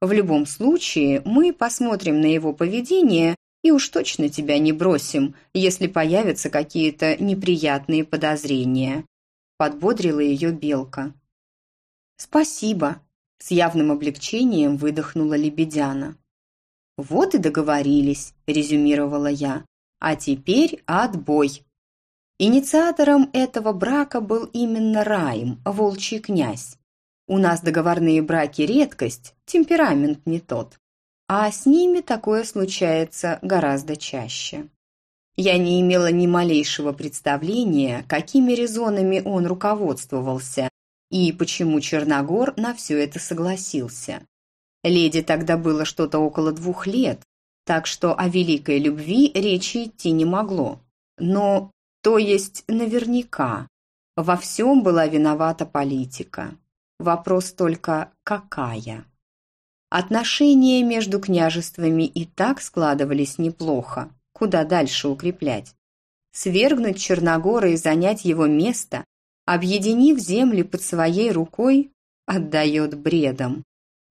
Speaker 1: В любом случае, мы посмотрим на его поведение и уж точно тебя не бросим, если появятся какие-то неприятные подозрения», – подбодрила ее Белка. «Спасибо», – с явным облегчением выдохнула Лебедяна. «Вот и договорились», – резюмировала я. «А теперь отбой». Инициатором этого брака был именно Раим, волчий князь. У нас договорные браки редкость, темперамент не тот. А с ними такое случается гораздо чаще. Я не имела ни малейшего представления, какими резонами он руководствовался и почему Черногор на все это согласился. Леди тогда было что-то около двух лет, так что о великой любви речи идти не могло. Но, то есть наверняка, во всем была виновата политика. Вопрос только «какая?». Отношения между княжествами и так складывались неплохо. Куда дальше укреплять? Свергнуть Черногора и занять его место, объединив земли под своей рукой, отдает бредом.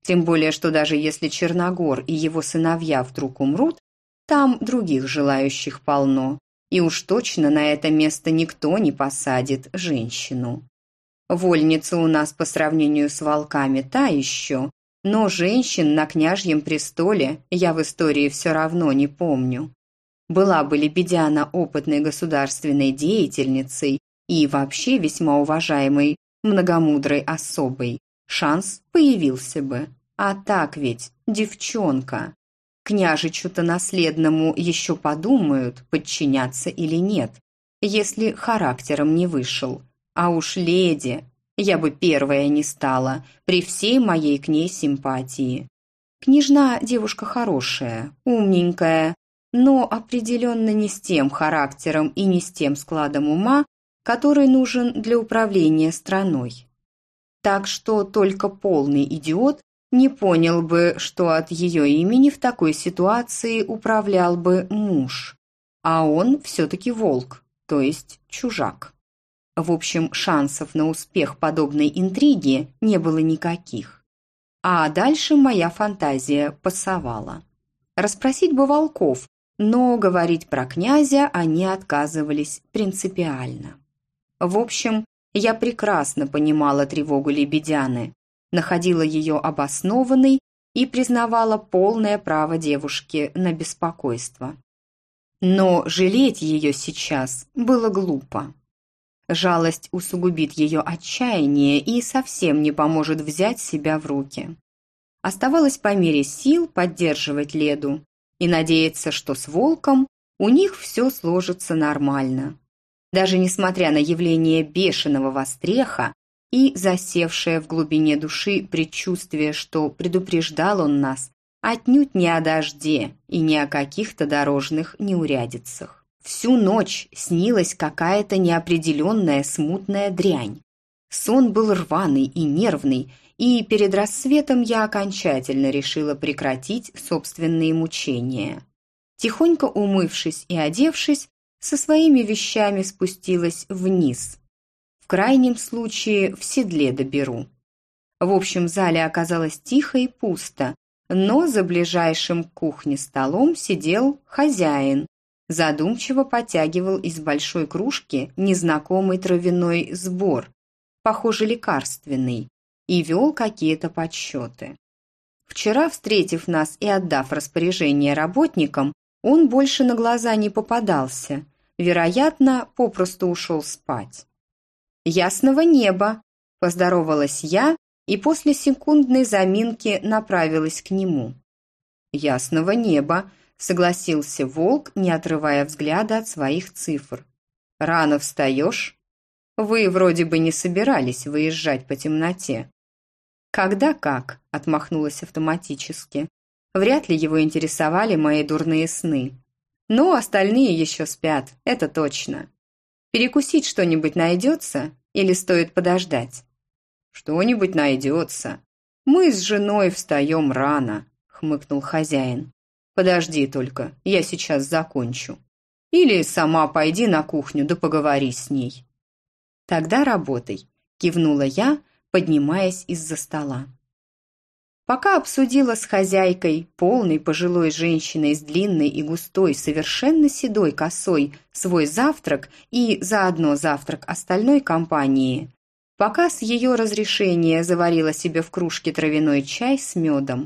Speaker 1: Тем более, что даже если Черногор и его сыновья вдруг умрут, там других желающих полно, и уж точно на это место никто не посадит женщину. Вольница у нас по сравнению с волками та еще, но женщин на княжьем престоле я в истории все равно не помню. Была бы Лебедяна опытной государственной деятельницей и вообще весьма уважаемой, многомудрой особой, шанс появился бы. А так ведь, девчонка. Княжичу-то наследному еще подумают, подчиняться или нет, если характером не вышел. А уж леди, я бы первая не стала, при всей моей к ней симпатии. Княжна девушка хорошая, умненькая, но определенно не с тем характером и не с тем складом ума, который нужен для управления страной. Так что только полный идиот не понял бы, что от ее имени в такой ситуации управлял бы муж, а он все-таки волк, то есть чужак. В общем, шансов на успех подобной интриги не было никаких. А дальше моя фантазия пасовала. Расспросить бы волков, но говорить про князя они отказывались принципиально. В общем, я прекрасно понимала тревогу Лебедяны, находила ее обоснованной и признавала полное право девушки на беспокойство. Но жалеть ее сейчас было глупо. Жалость усугубит ее отчаяние и совсем не поможет взять себя в руки. Оставалось по мере сил поддерживать Леду и надеяться, что с волком у них все сложится нормально. Даже несмотря на явление бешеного востреха и засевшее в глубине души предчувствие, что предупреждал он нас отнюдь не о дожде и не о каких-то дорожных неурядицах. Всю ночь снилась какая-то неопределенная смутная дрянь. Сон был рваный и нервный, и перед рассветом я окончательно решила прекратить собственные мучения. Тихонько умывшись и одевшись, со своими вещами спустилась вниз. В крайнем случае в седле доберу. В общем зале оказалось тихо и пусто, но за ближайшим к кухне столом сидел хозяин, задумчиво потягивал из большой кружки незнакомый травяной сбор, похоже, лекарственный, и вел какие-то подсчеты. Вчера, встретив нас и отдав распоряжение работникам, он больше на глаза не попадался, вероятно, попросту ушел спать. «Ясного неба!» – поздоровалась я и после секундной заминки направилась к нему. «Ясного неба!» – согласился волк, не отрывая взгляда от своих цифр. «Рано встаешь?» «Вы вроде бы не собирались выезжать по темноте». «Когда как?» – отмахнулась автоматически. Вряд ли его интересовали мои дурные сны. Но остальные еще спят, это точно. Перекусить что-нибудь найдется или стоит подождать? Что-нибудь найдется. Мы с женой встаем рано, хмыкнул хозяин. Подожди только, я сейчас закончу. Или сама пойди на кухню да поговори с ней. Тогда работай, кивнула я, поднимаясь из-за стола. Пока обсудила с хозяйкой, полной пожилой женщиной с длинной и густой, совершенно седой косой, свой завтрак и заодно завтрак остальной компании, пока с ее разрешения заварила себе в кружке травяной чай с медом,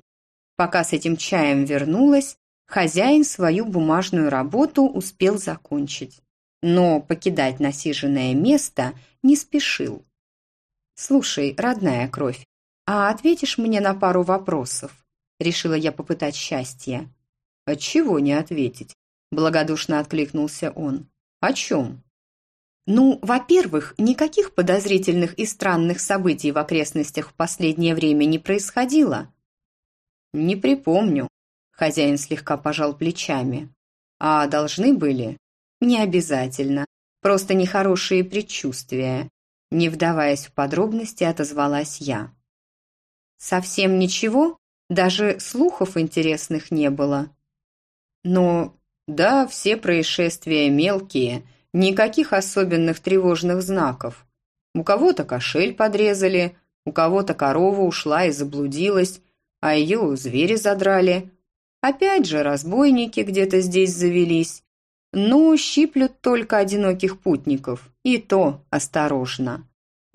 Speaker 1: пока с этим чаем вернулась, хозяин свою бумажную работу успел закончить. Но покидать насиженное место не спешил. «Слушай, родная кровь, «А ответишь мне на пару вопросов?» Решила я попытать счастье. «Отчего не ответить?» Благодушно откликнулся он. «О чем?» «Ну, во-первых, никаких подозрительных и странных событий в окрестностях в последнее время не происходило». «Не припомню», — хозяин слегка пожал плечами. «А должны были?» «Не обязательно. Просто нехорошие предчувствия». Не вдаваясь в подробности, отозвалась я. Совсем ничего? Даже слухов интересных не было. Но, да, все происшествия мелкие, никаких особенных тревожных знаков. У кого-то кошель подрезали, у кого-то корова ушла и заблудилась, а ее звери задрали. Опять же, разбойники где-то здесь завелись. Но щиплют только одиноких путников, и то осторожно.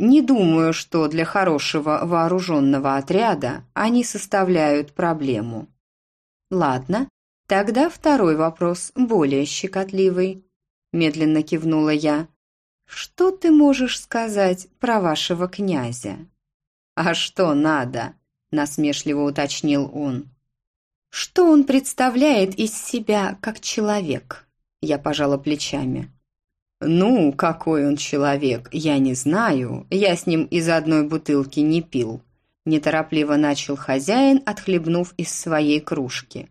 Speaker 1: Не думаю, что для хорошего вооруженного отряда они составляют проблему. Ладно, тогда второй вопрос, более щекотливый. Медленно кивнула я. Что ты можешь сказать про вашего князя? А что надо? Насмешливо уточнил он. Что он представляет из себя как человек? Я пожала плечами. «Ну, какой он человек, я не знаю. Я с ним из одной бутылки не пил». Неторопливо начал хозяин, отхлебнув из своей кружки.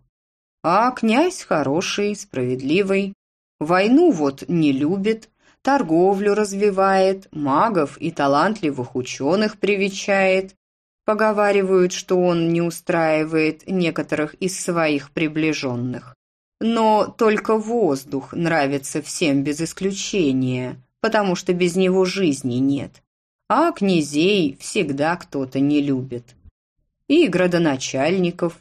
Speaker 1: «А князь хороший, справедливый. Войну вот не любит, торговлю развивает, магов и талантливых ученых привечает. Поговаривают, что он не устраивает некоторых из своих приближенных. Но только воздух нравится всем без исключения, потому что без него жизни нет. А князей всегда кто-то не любит. И градоначальников,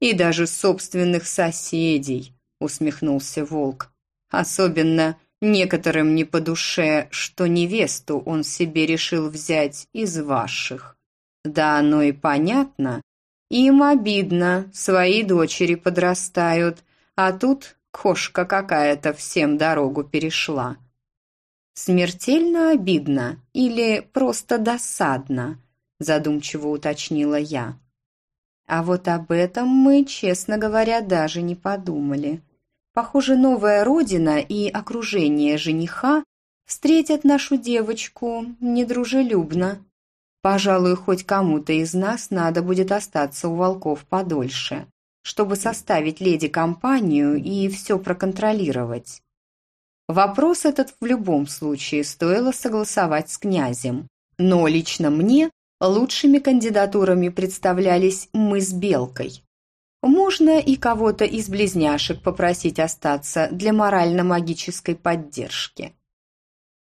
Speaker 1: и даже собственных соседей, усмехнулся волк. Особенно некоторым не по душе, что невесту он себе решил взять из ваших. Да оно и понятно. Им обидно, свои дочери подрастают, а тут кошка какая-то всем дорогу перешла. «Смертельно обидно или просто досадно?» задумчиво уточнила я. А вот об этом мы, честно говоря, даже не подумали. Похоже, новая родина и окружение жениха встретят нашу девочку недружелюбно. Пожалуй, хоть кому-то из нас надо будет остаться у волков подольше чтобы составить леди компанию и все проконтролировать. Вопрос этот в любом случае стоило согласовать с князем, но лично мне лучшими кандидатурами представлялись мы с Белкой. Можно и кого-то из близняшек попросить остаться для морально-магической поддержки.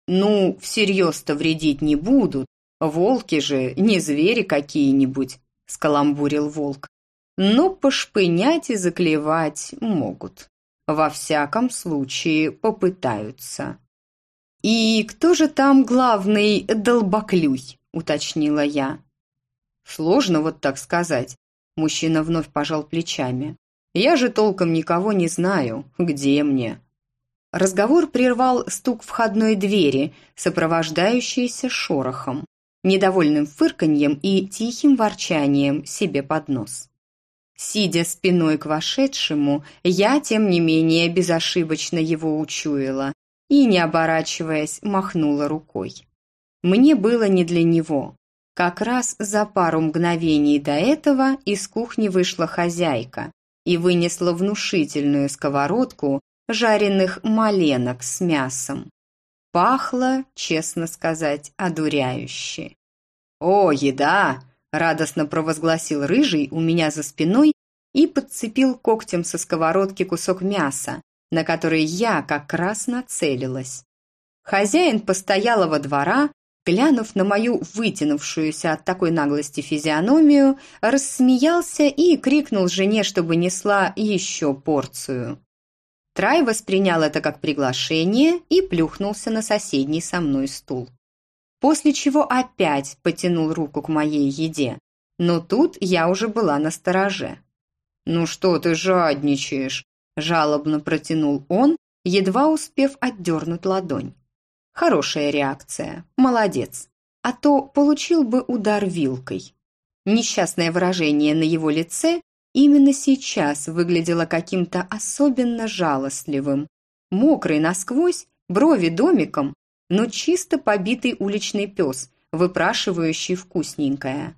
Speaker 1: Ну, всерьез-то вредить не будут, волки же, не звери какие-нибудь, скаламбурил волк. Но пошпынять и заклевать могут. Во всяком случае попытаются. «И кто же там главный долбоклюй?» – уточнила я. «Сложно вот так сказать». Мужчина вновь пожал плечами. «Я же толком никого не знаю. Где мне?» Разговор прервал стук входной двери, сопровождающийся шорохом, недовольным фырканьем и тихим ворчанием себе под нос. Сидя спиной к вошедшему, я, тем не менее, безошибочно его учуяла и, не оборачиваясь, махнула рукой. Мне было не для него. Как раз за пару мгновений до этого из кухни вышла хозяйка и вынесла внушительную сковородку жареных маленок с мясом. Пахло, честно сказать, одуряюще. «О, еда!» – радостно провозгласил рыжий у меня за спиной и подцепил когтем со сковородки кусок мяса, на который я как раз нацелилась. Хозяин постоялого двора, глянув на мою вытянувшуюся от такой наглости физиономию, рассмеялся и крикнул жене, чтобы несла еще порцию. Трай воспринял это как приглашение и плюхнулся на соседний со мной стул. После чего опять потянул руку к моей еде. Но тут я уже была на стороже. «Ну что ты жадничаешь?» – жалобно протянул он, едва успев отдернуть ладонь. Хорошая реакция, молодец. А то получил бы удар вилкой. Несчастное выражение на его лице именно сейчас выглядело каким-то особенно жалостливым. Мокрый насквозь, брови домиком, но чисто побитый уличный пес, выпрашивающий вкусненькое.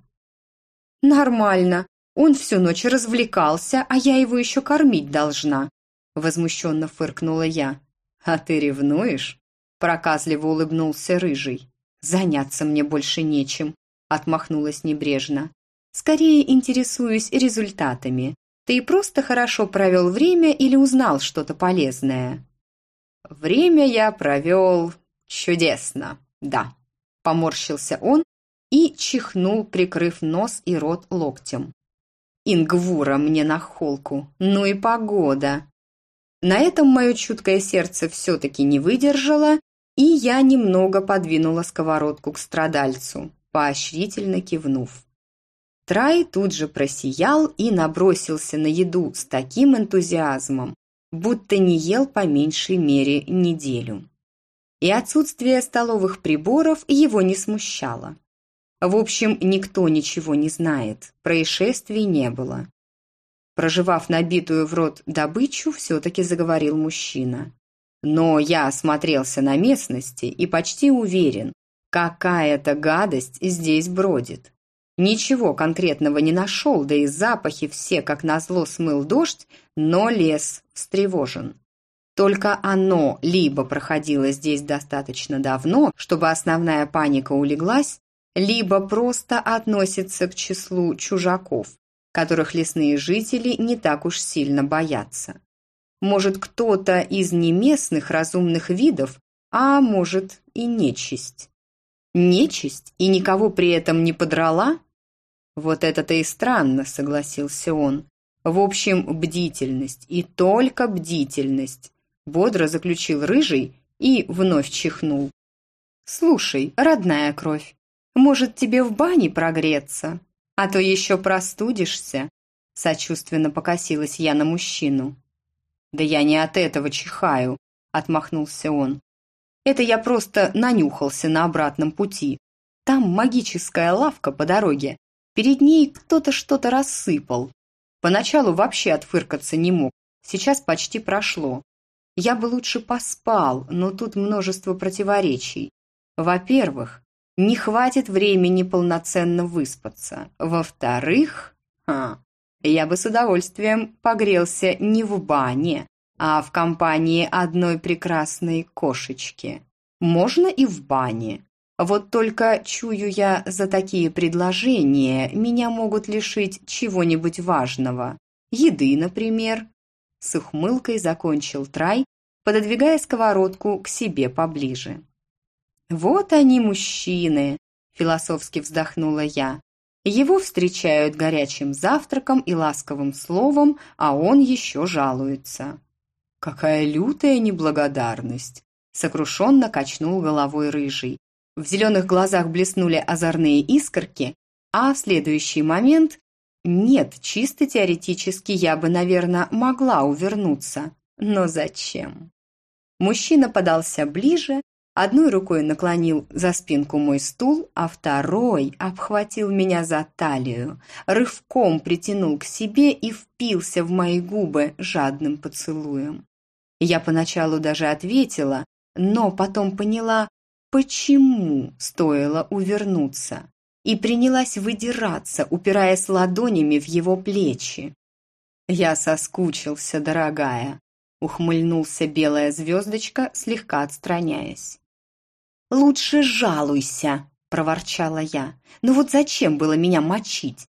Speaker 1: «Нормально. Он всю ночь развлекался, а я его еще кормить должна», возмущенно фыркнула я. «А ты ревнуешь?» проказливо улыбнулся Рыжий. «Заняться мне больше нечем», отмахнулась небрежно. Скорее интересуюсь результатами. Ты просто хорошо провел время или узнал что-то полезное?» «Время я провел чудесно, да», — поморщился он и чихнул, прикрыв нос и рот локтем. «Ингвура мне на холку, ну и погода!» На этом мое чуткое сердце все-таки не выдержало, и я немного подвинула сковородку к страдальцу, поощрительно кивнув. Трай тут же просиял и набросился на еду с таким энтузиазмом, будто не ел по меньшей мере неделю. И отсутствие столовых приборов его не смущало. В общем, никто ничего не знает, происшествий не было. Проживав набитую в рот добычу, все-таки заговорил мужчина. Но я осмотрелся на местности и почти уверен, какая-то гадость здесь бродит. Ничего конкретного не нашел, да и запахи все, как назло, смыл дождь, но лес встревожен. Только оно либо проходило здесь достаточно давно, чтобы основная паника улеглась, либо просто относится к числу чужаков, которых лесные жители не так уж сильно боятся. Может, кто-то из неместных разумных видов, а может и нечисть. Нечисть и никого при этом не подрала? «Вот это-то и странно», — согласился он. «В общем, бдительность, и только бдительность», — бодро заключил Рыжий и вновь чихнул. «Слушай, родная кровь, может, тебе в бане прогреться? А то еще простудишься», — сочувственно покосилась я на мужчину. «Да я не от этого чихаю», — отмахнулся он. «Это я просто нанюхался на обратном пути. Там магическая лавка по дороге, Перед ней кто-то что-то рассыпал. Поначалу вообще отфыркаться не мог, сейчас почти прошло. Я бы лучше поспал, но тут множество противоречий. Во-первых, не хватит времени полноценно выспаться. Во-вторых, а, я бы с удовольствием погрелся не в бане, а в компании одной прекрасной кошечки. Можно и в бане, вот только, чую я, за такие предложения меня могут лишить чего-нибудь важного. Еды, например. С ухмылкой закончил Трай, пододвигая сковородку к себе поближе. «Вот они, мужчины!» – философски вздохнула я. Его встречают горячим завтраком и ласковым словом, а он еще жалуется. «Какая лютая неблагодарность!» Сокрушенно качнул головой рыжий. В зеленых глазах блеснули озорные искорки, а в следующий момент... Нет, чисто теоретически я бы, наверное, могла увернуться. Но зачем? Мужчина подался ближе, одной рукой наклонил за спинку мой стул, а второй обхватил меня за талию, рывком притянул к себе и впился в мои губы жадным поцелуем. Я поначалу даже ответила, но потом поняла, почему стоило увернуться, и принялась выдираться, упираясь ладонями в его плечи. «Я соскучился, дорогая», — ухмыльнулся белая звездочка, слегка отстраняясь. «Лучше жалуйся», — проворчала я. «Ну вот зачем было меня мочить?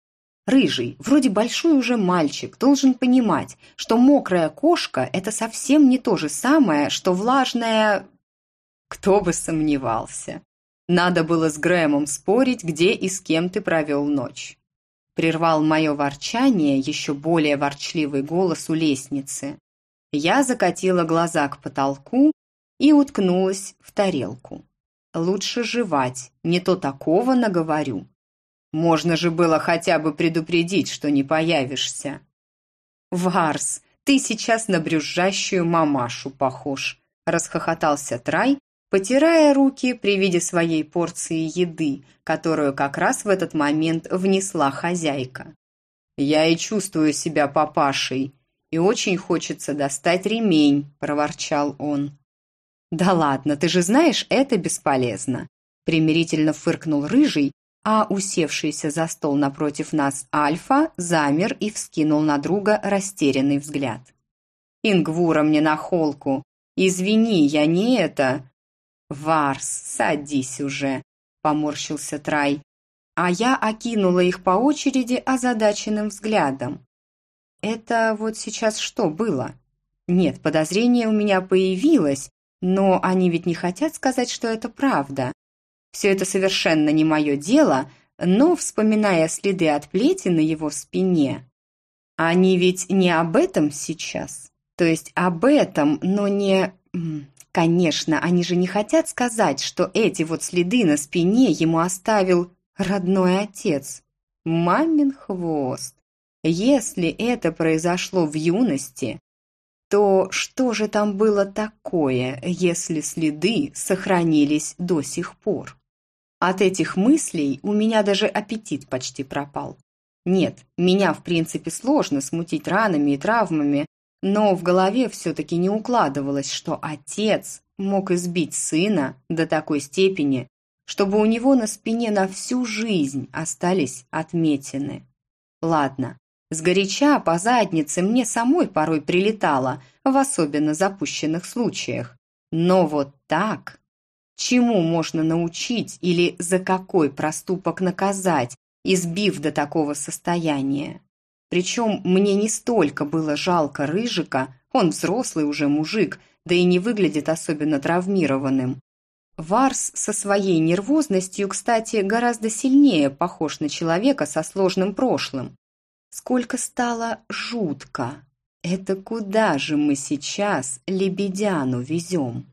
Speaker 1: Рыжий, вроде большой уже мальчик, должен понимать, что мокрая кошка – это совсем не то же самое, что влажная... Кто бы сомневался. Надо было с Грэмом спорить, где и с кем ты провел ночь. Прервал мое ворчание еще более ворчливый голос у лестницы. Я закатила глаза к потолку и уткнулась в тарелку. Лучше жевать, не то такого наговорю. Можно же было хотя бы предупредить, что не появишься. Варс, ты сейчас на брюзжащую мамашу похож, расхохотался Трай, потирая руки при виде своей порции еды, которую как раз в этот момент внесла хозяйка. «Я и чувствую себя папашей, и очень хочется достать ремень», – проворчал он. «Да ладно, ты же знаешь, это бесполезно», – примирительно фыркнул Рыжий, а усевшийся за стол напротив нас Альфа замер и вскинул на друга растерянный взгляд. «Ингвура мне на холку! Извини, я не это...» «Варс, садись уже!» – поморщился Трай. А я окинула их по очереди озадаченным взглядом. «Это вот сейчас что было?» «Нет, подозрение у меня появилось, но они ведь не хотят сказать, что это правда. Все это совершенно не мое дело, но, вспоминая следы от плети на его спине, они ведь не об этом сейчас. То есть об этом, но не... Конечно, они же не хотят сказать, что эти вот следы на спине ему оставил родной отец. Мамин хвост. Если это произошло в юности, то что же там было такое, если следы сохранились до сих пор? От этих мыслей у меня даже аппетит почти пропал. Нет, меня в принципе сложно смутить ранами и травмами, но в голове все-таки не укладывалось, что отец мог избить сына до такой степени, чтобы у него на спине на всю жизнь остались отметины. Ладно, сгоряча по заднице мне самой порой прилетало, в особенно запущенных случаях. Но вот так Чему можно научить или за какой проступок наказать, избив до такого состояния? Причем мне не столько было жалко Рыжика, он взрослый уже мужик, да и не выглядит особенно травмированным. Варс со своей нервозностью, кстати, гораздо сильнее похож на человека со сложным прошлым. Сколько стало жутко. Это куда же мы сейчас Лебедяну везем?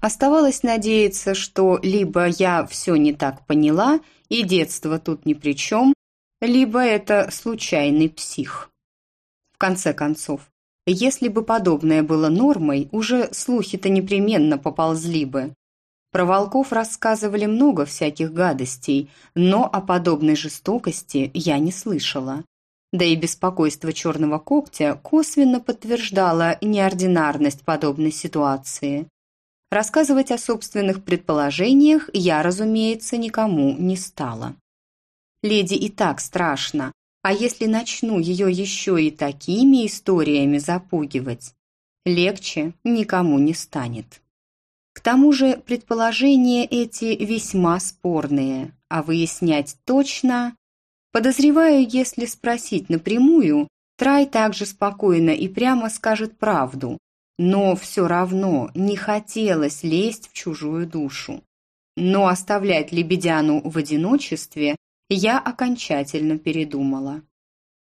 Speaker 1: Оставалось надеяться, что либо я все не так поняла, и детство тут ни при чем, либо это случайный псих. В конце концов, если бы подобное было нормой, уже слухи-то непременно поползли бы. Про волков рассказывали много всяких гадостей, но о подобной жестокости я не слышала. Да и беспокойство черного когтя косвенно подтверждало неординарность подобной ситуации. Рассказывать о собственных предположениях я, разумеется, никому не стала. Леди и так страшно, а если начну ее еще и такими историями запугивать, легче никому не станет. К тому же предположения эти весьма спорные, а выяснять точно... Подозреваю, если спросить напрямую, Трай также спокойно и прямо скажет правду, но все равно не хотелось лезть в чужую душу. Но оставлять Лебедяну в одиночестве я окончательно передумала.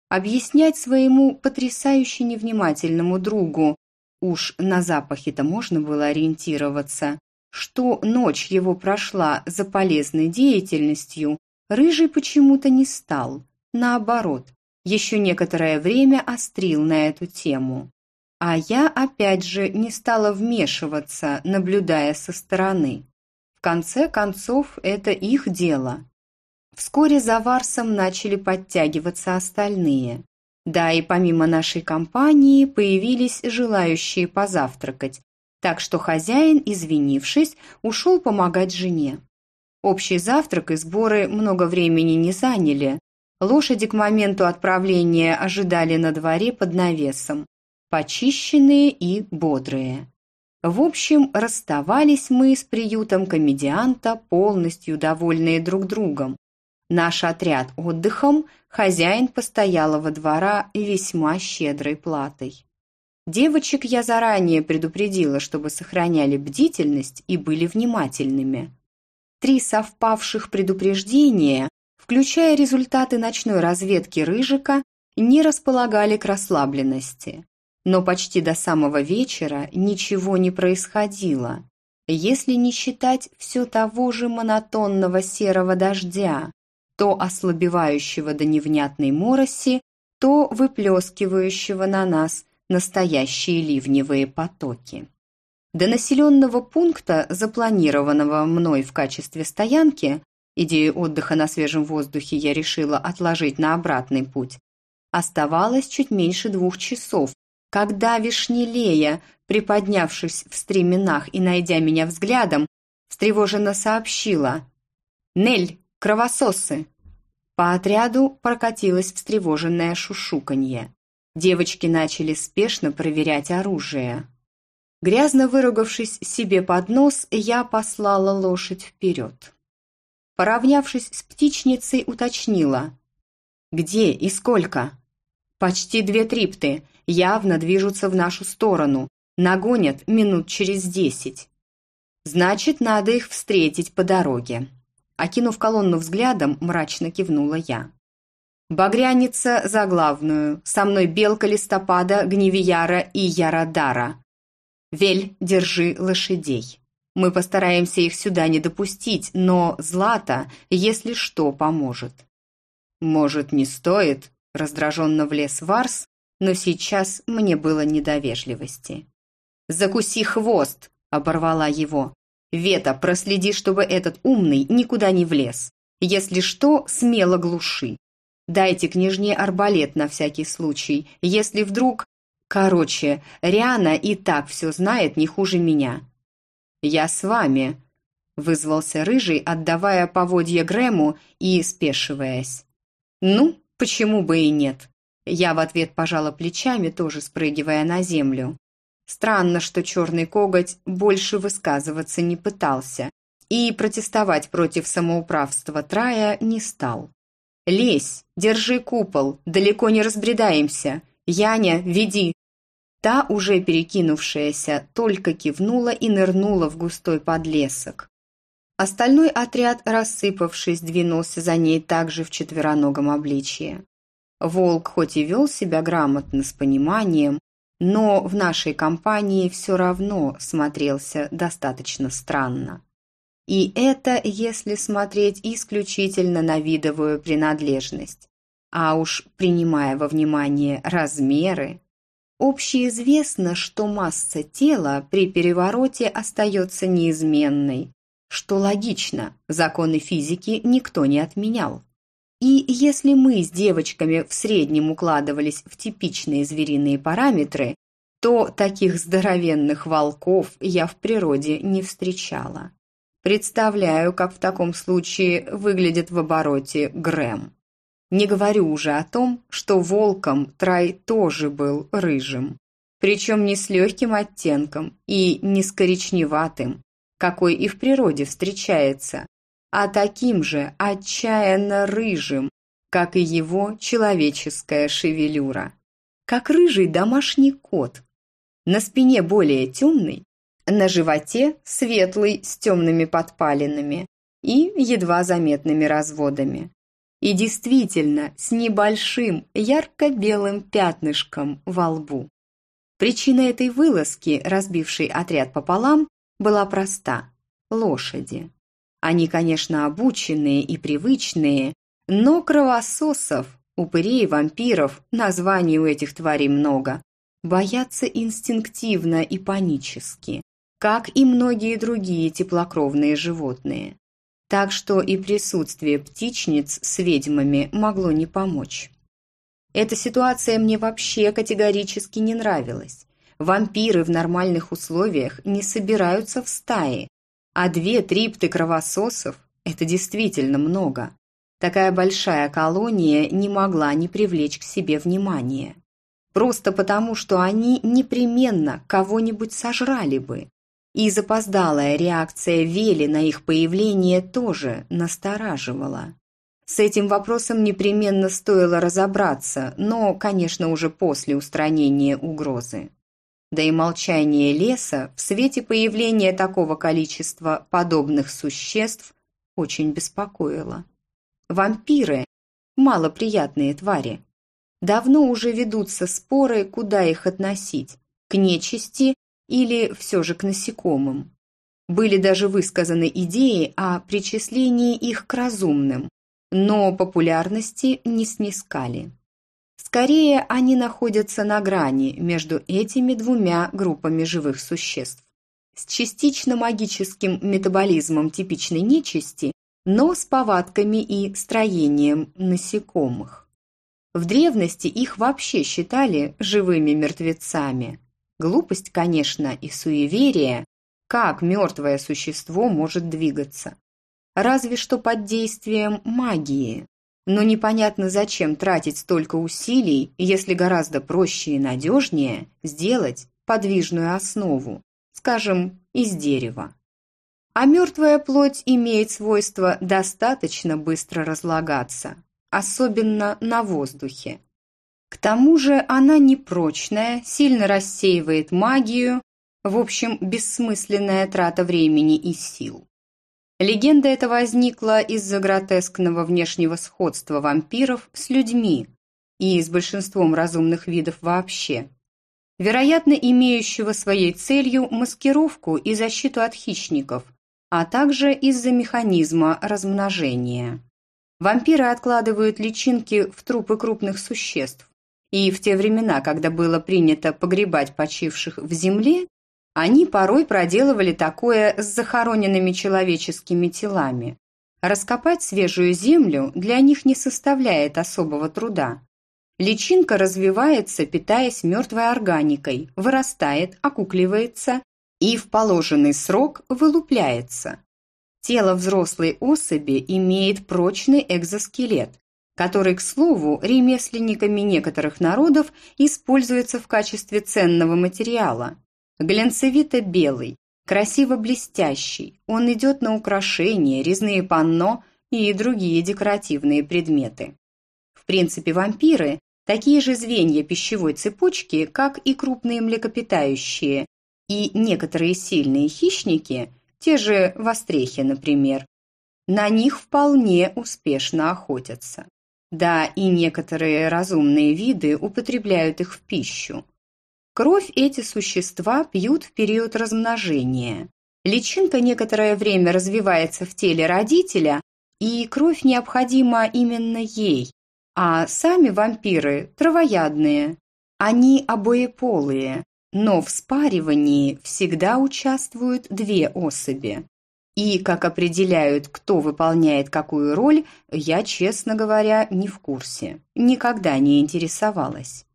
Speaker 1: Объяснять своему потрясающе невнимательному другу, уж на запахе-то можно было ориентироваться, что ночь его прошла за полезной деятельностью, Рыжий почему-то не стал. Наоборот, еще некоторое время острил на эту тему. А я опять же не стала вмешиваться, наблюдая со стороны. В конце концов, это их дело. Вскоре за Варсом начали подтягиваться остальные. Да, и помимо нашей компании появились желающие позавтракать, так что хозяин, извинившись, ушел помогать жене. Общий завтрак и сборы много времени не заняли. Лошади к моменту отправления ожидали на дворе под навесом, почищенные и бодрые. В общем, расставались мы с приютом комедианта, полностью довольные друг другом. Наш отряд отдыхом, хозяин постоялого двора весьма щедрой платой. Девочек я заранее предупредила, чтобы сохраняли бдительность и были внимательными. Три совпавших предупреждения, включая результаты ночной разведки Рыжика, не располагали к расслабленности. Но почти до самого вечера ничего не происходило, если не считать все того же монотонного серого дождя, то ослабевающего до невнятной мороси, то выплескивающего на нас настоящие ливневые потоки. До населенного пункта, запланированного мной в качестве стоянки, идею отдыха на свежем воздухе я решила отложить на обратный путь, оставалось чуть меньше двух часов, когда Вишнелея, приподнявшись в стременах и найдя меня взглядом, встревоженно сообщила «Нель, кровососы!» По отряду прокатилось встревоженное шушуканье. Девочки начали спешно проверять оружие. Грязно выругавшись себе под нос, я послала лошадь вперед. Поравнявшись с птичницей, уточнила. «Где и сколько?» «Почти две трипты, явно движутся в нашу сторону, нагонят минут через десять. Значит, надо их встретить по дороге». Окинув колонну взглядом, мрачно кивнула я. «Багряница за главную, со мной Белка Листопада, Гневияра и Ярадара. Вель, держи лошадей. Мы постараемся их сюда не допустить, но Злата, если что, поможет». «Может, не стоит?» – раздраженно влез Варс, но сейчас мне было не до вежливости. «Закуси хвост!» – оборвала его. «Вета, проследи, чтобы этот умный никуда не влез. Если что, смело глуши. Дайте княжне арбалет на всякий случай, если вдруг... Короче, Риана и так все знает не хуже меня». «Я с вами», – вызвался Рыжий, отдавая поводье Грэму и спешиваясь. «Ну, почему бы и нет?» Я в ответ пожала плечами, тоже спрыгивая на землю. Странно, что черный коготь больше высказываться не пытался и протестовать против самоуправства Трая не стал. «Лезь, держи купол, далеко не разбредаемся. Яня, веди!» Та, уже перекинувшаяся, только кивнула и нырнула в густой подлесок. Остальной отряд, рассыпавшись, двинулся за ней также в четвероногом обличье. Волк хоть и вел себя грамотно, с пониманием, но в нашей компании все равно смотрелся достаточно странно. И это если смотреть исключительно на видовую принадлежность. А уж принимая во внимание размеры, общеизвестно, что масса тела при перевороте остается неизменной, что логично, законы физики никто не отменял. И если мы с девочками в среднем укладывались в типичные звериные параметры, то таких здоровенных волков я в природе не встречала. Представляю, как в таком случае выглядит в обороте Грэм. Не говорю уже о том, что волком Трай тоже был рыжим. Причем не с легким оттенком и не с коричневатым, какой и в природе встречается, а таким же отчаянно рыжим, как и его человеческая шевелюра. Как рыжий домашний кот. На спине более темный, на животе светлый с темными подпалинами и едва заметными разводами. И действительно, с небольшим ярко-белым пятнышком во лбу. Причина этой вылазки, разбившей отряд пополам, была проста – лошади. Они, конечно, обученные и привычные, но кровососов, упырей, вампиров, названий у этих тварей много, боятся инстинктивно и панически, как и многие другие теплокровные животные. Так что и присутствие птичниц с ведьмами могло не помочь. Эта ситуация мне вообще категорически не нравилась. Вампиры в нормальных условиях не собираются в стаи, а две трипты кровососов – это действительно много. Такая большая колония не могла не привлечь к себе внимания. Просто потому, что они непременно кого-нибудь сожрали бы. И запоздалая реакция Вели на их появление тоже настораживала. С этим вопросом непременно стоило разобраться, но, конечно, уже после устранения угрозы. Да и молчание леса в свете появления такого количества подобных существ очень беспокоило. Вампиры – малоприятные твари. Давно уже ведутся споры, куда их относить – к нечисти или все же к насекомым. Были даже высказаны идеи о причислении их к разумным, но популярности не снискали. Скорее, они находятся на грани между этими двумя группами живых существ. С частично магическим метаболизмом типичной нечисти, но с повадками и строением насекомых. В древности их вообще считали живыми мертвецами – Глупость, конечно, и суеверие. Как мертвое существо может двигаться? Разве что под действием магии. Но непонятно, зачем тратить столько усилий, если гораздо проще и надежнее сделать подвижную основу, скажем, из дерева. А мертвая плоть имеет свойство достаточно быстро разлагаться, особенно на воздухе. К тому же она непрочная, сильно рассеивает магию, в общем, бессмысленная трата времени и сил. Легенда эта возникла из-за гротескного внешнего сходства вампиров с людьми и с большинством разумных видов вообще. Вероятно, имеющего своей целью маскировку и защиту от хищников, а также из-за механизма размножения. Вампиры откладывают личинки в трупы крупных существ, и в те времена, когда было принято погребать почивших в земле, они порой проделывали такое с захороненными человеческими телами. Раскопать свежую землю для них не составляет особого труда. Личинка развивается, питаясь мертвой органикой, вырастает, окукливается и в положенный срок вылупляется. Тело взрослой особи имеет прочный экзоскелет, который, к слову, ремесленниками некоторых народов используется в качестве ценного материала. Глянцевито-белый, красиво блестящий, он идет на украшения, резные панно и другие декоративные предметы. В принципе, вампиры – такие же звенья пищевой цепочки, как и крупные млекопитающие, и некоторые сильные хищники, те же вострехи, например, на них вполне успешно охотятся. Да, и некоторые разумные виды употребляют их в пищу. Кровь эти существа пьют в период размножения. Личинка некоторое время развивается в теле родителя, и кровь необходима именно ей. А сами вампиры травоядные. Они обоеполые, но в спаривании всегда участвуют две особи. И как определяют, кто выполняет какую роль, я, честно говоря, не в курсе. Никогда не интересовалась.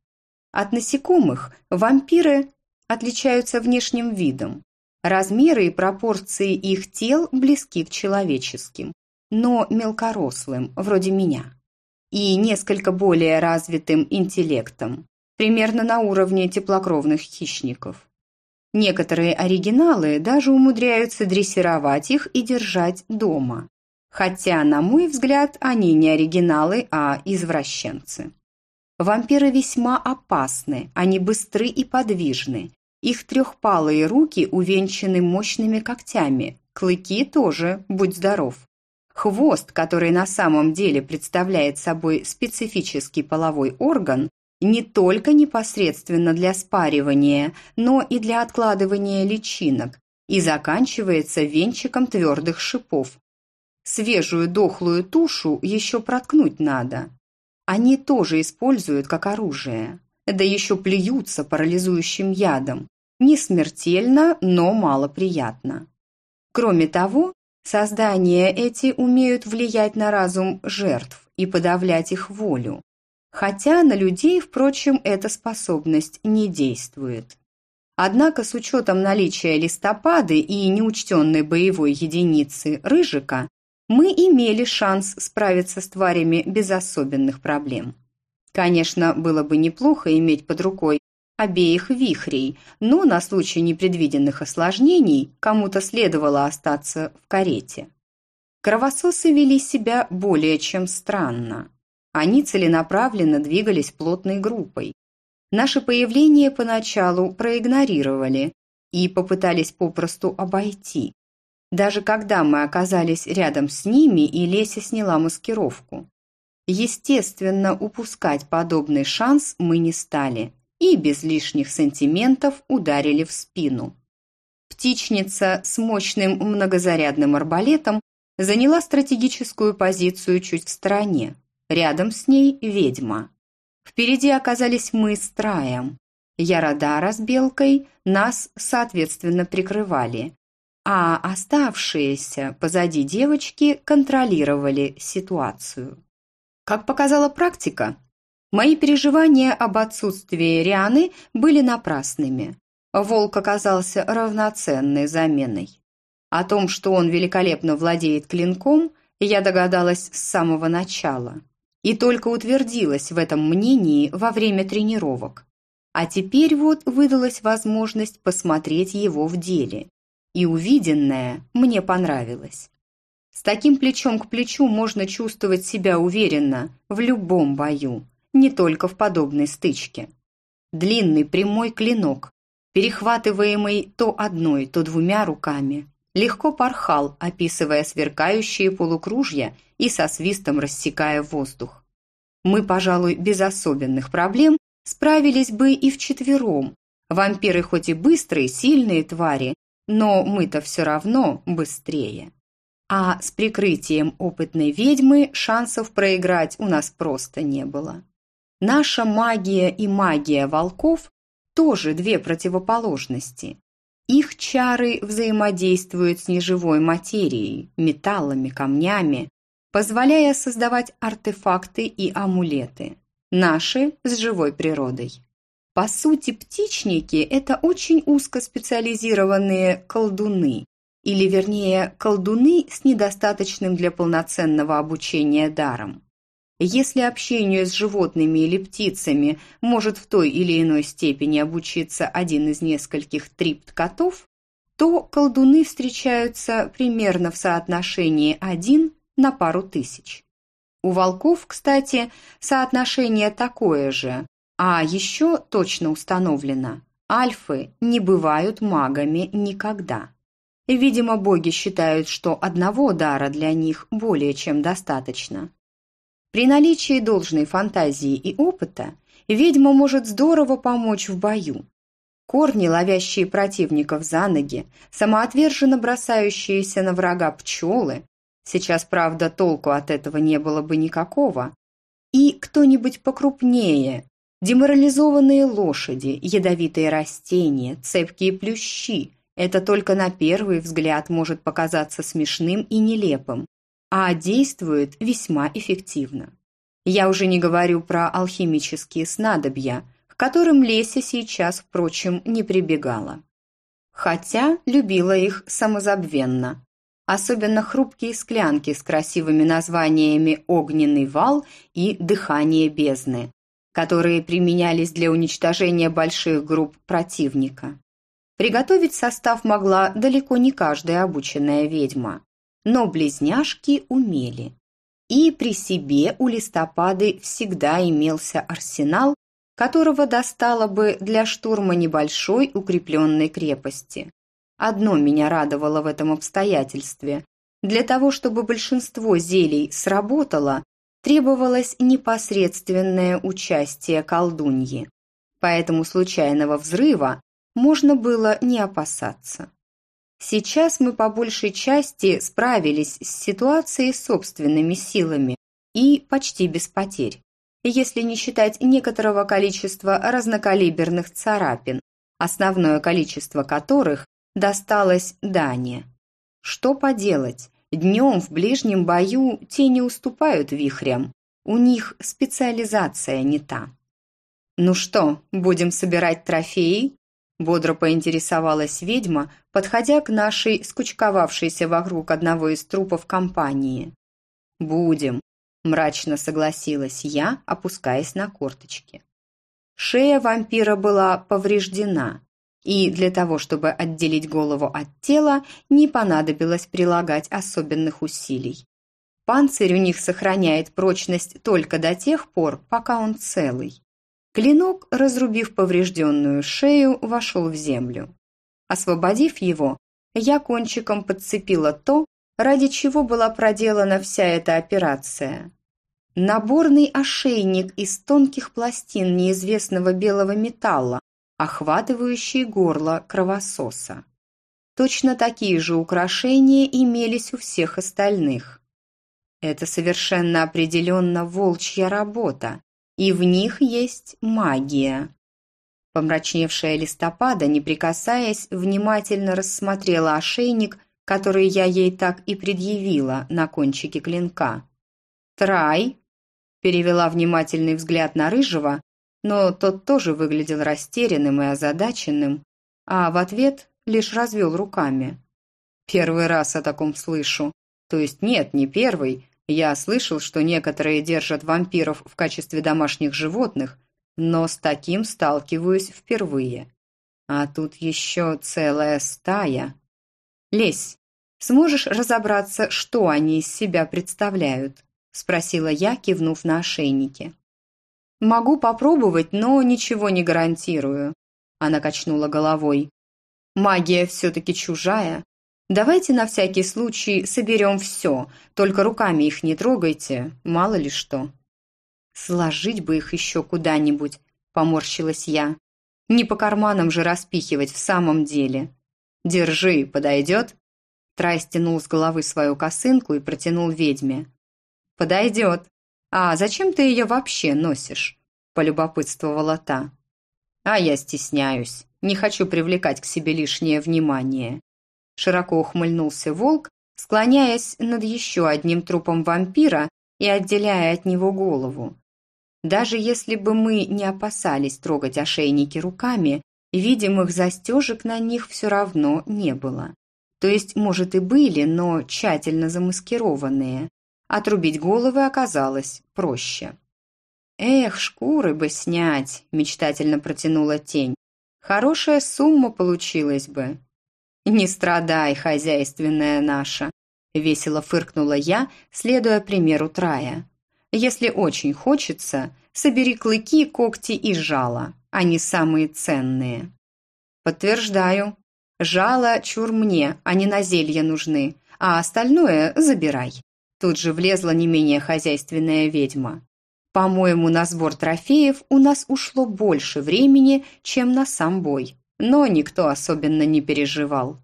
Speaker 1: От насекомых вампиры отличаются внешним видом. Размеры и пропорции их тел близки к человеческим, но мелкорослым, вроде меня. И несколько более развитым интеллектом, примерно на уровне теплокровных хищников. Некоторые оригиналы даже умудряются дрессировать их и держать дома. Хотя, на мой взгляд, они не оригиналы, а извращенцы. Вампиры весьма опасны, они быстры и подвижны. Их трехпалые руки увенчаны мощными когтями, клыки тоже, будь здоров. Хвост, который на самом деле представляет собой специфический половой орган, не только непосредственно для спаривания, но и для откладывания личинок, и заканчивается венчиком твердых шипов. Свежую дохлую тушу еще проткнуть надо. Они тоже используют как оружие. Да еще плюются парализующим ядом. Не смертельно, но малоприятно. Кроме того, создания эти умеют влиять на разум жертв и подавлять их волю. Хотя на людей, впрочем, эта способность не действует. Однако с учетом наличия листопады и неучтенной боевой единицы рыжика, мы имели шанс справиться с тварями без особенных проблем. Конечно, было бы неплохо иметь под рукой обеих вихрей, но на случай непредвиденных осложнений кому-то следовало остаться в карете. Кровососы вели себя более чем странно. Они целенаправленно двигались плотной группой. Наше появление поначалу проигнорировали и попытались попросту обойти. Даже когда мы оказались рядом с ними, и Леся сняла маскировку. Естественно, упускать подобный шанс мы не стали и без лишних сантиментов ударили в спину. Птичница с мощным многозарядным арбалетом заняла стратегическую позицию чуть в стороне. Рядом с ней ведьма. Впереди оказались мы с Траем. Ярадара с Белкой нас, соответственно, прикрывали, а оставшиеся позади девочки контролировали ситуацию. Как показала практика, мои переживания об отсутствии Рианы были напрасными. Волк оказался равноценной заменой. О том, что он великолепно владеет клинком, я догадалась с самого начала. И только утвердилась в этом мнении во время тренировок. А теперь вот выдалась возможность посмотреть его в деле и увиденное мне понравилось. С таким плечом к плечу можно чувствовать себя уверенно в любом бою, не только в подобной стычке. Длинный прямой клинок, перехватываемый то одной, то двумя руками, легко порхал, описывая сверкающие полукружья и со свистом рассекая воздух. Мы, пожалуй, без особенных проблем справились бы и вчетвером. Вампиры хоть и быстрые, сильные твари, но мы-то все равно быстрее. А с прикрытием опытной ведьмы шансов проиграть у нас просто не было. Наша магия и магия волков тоже две противоположности. Их чары взаимодействуют с неживой материей, металлами, камнями, позволяя создавать артефакты и амулеты. Наши с живой природой. По сути, птичники – это очень узкоспециализированные колдуны, или вернее, колдуны с недостаточным для полноценного обучения даром. Если общению с животными или птицами может в той или иной степени обучиться один из нескольких трипт-котов, то колдуны встречаются примерно в соотношении один на пару тысяч. У волков, кстати, соотношение такое же, а еще точно установлено, альфы не бывают магами никогда. Видимо, боги считают, что одного дара для них более чем достаточно. При наличии должной фантазии и опыта ведьма может здорово помочь в бою. Корни, ловящие противников за ноги, самоотверженно бросающиеся на врага пчелы, сейчас, правда, толку от этого не было бы никакого, и кто-нибудь покрупнее, Деморализованные лошади, ядовитые растения, цепкие плющи – это только на первый взгляд может показаться смешным и нелепым, а действует весьма эффективно. Я уже не говорю про алхимические снадобья, к которым Леся сейчас, впрочем, не прибегала. Хотя любила их самозабвенно. Особенно хрупкие склянки с красивыми названиями «Огненный вал» и «Дыхание бездны», которые применялись для уничтожения больших групп противника. Приготовить состав могла далеко не каждая обученная ведьма, но близняшки умели. И при себе у листопады всегда имелся арсенал, которого достало бы для штурма небольшой укрепленной крепости. Одно меня радовало в этом обстоятельстве. Для того, чтобы большинство зелий сработало, требовалось непосредственное участие колдуньи. Поэтому случайного взрыва можно было не опасаться. Сейчас мы по большей части справились с ситуацией собственными силами и почти без потерь, если не считать некоторого количества разнокалиберных царапин, основное количество которых досталось Дане. Что поделать, днем в ближнем бою те не уступают вихрям, у них специализация не та. «Ну что, будем собирать трофеи?» Бодро поинтересовалась ведьма, подходя к нашей скучковавшейся вокруг одного из трупов компании. «Будем», – мрачно согласилась я, опускаясь на корточки. Шея вампира была повреждена, и для того, чтобы отделить голову от тела, не понадобилось прилагать особенных усилий. Панцирь у них сохраняет прочность только до тех пор, пока он целый. Клинок, разрубив поврежденную шею, вошел в землю. Освободив его, я кончиком подцепила то, ради чего была проделана вся эта операция. Наборный ошейник из тонких пластин неизвестного белого металла, охватывающий горло кровососа. Точно такие же украшения имелись у всех остальных. Это совершенно определенно волчья работа, и в них есть магия. Помрачневшая листопада, не прикасаясь, внимательно рассмотрела ошейник, который я ей так и предъявила на кончике клинка. «Трай!» – перевела внимательный взгляд на Рыжего, но тот тоже выглядел растерянным и озадаченным, а в ответ лишь развел руками. «Первый раз о таком слышу. То есть нет, не первый, я слышал, что некоторые держат вампиров в качестве домашних животных, но с таким сталкиваюсь впервые. А тут еще целая стая. Лесь, сможешь разобраться, что они из себя представляют? Спросила я, кивнув на ошейники. Могу попробовать, но ничего не гарантирую. Она качнула головой. Магия все-таки чужая, Давайте на всякий случай соберем все, только руками их не трогайте, мало ли что». «Сложить бы их еще куда-нибудь», – поморщилась я. «Не по карманам же распихивать в самом деле». «Держи, подойдет?» Трай стянул с головы свою косынку и протянул ведьме. «Подойдет. А зачем ты ее вообще носишь?» – полюбопытствовала та. «А я стесняюсь. Не хочу привлекать к себе лишнее внимание. Широко ухмыльнулся волк, склоняясь над еще одним трупом вампира и отделяя от него голову. Даже если бы мы не опасались трогать ошейники руками, видимых застежек на них все равно не было. То есть, может, и были, но тщательно замаскированные. Отрубить головы оказалось проще. «Эх, шкуры бы снять!» – мечтательно протянула тень. «Хорошая сумма получилась бы. «Не страдай, хозяйственная наша!» – весело фыркнула я, следуя примеру Трая. «Если очень хочется, собери клыки, когти и жало. Они самые ценные». «Подтверждаю. Жало чур мне, они на зелье нужны, а остальное забирай». Тут же влезла не менее хозяйственная ведьма. «По-моему, на сбор трофеев у нас ушло больше времени, чем на сам бой» но никто особенно не переживал.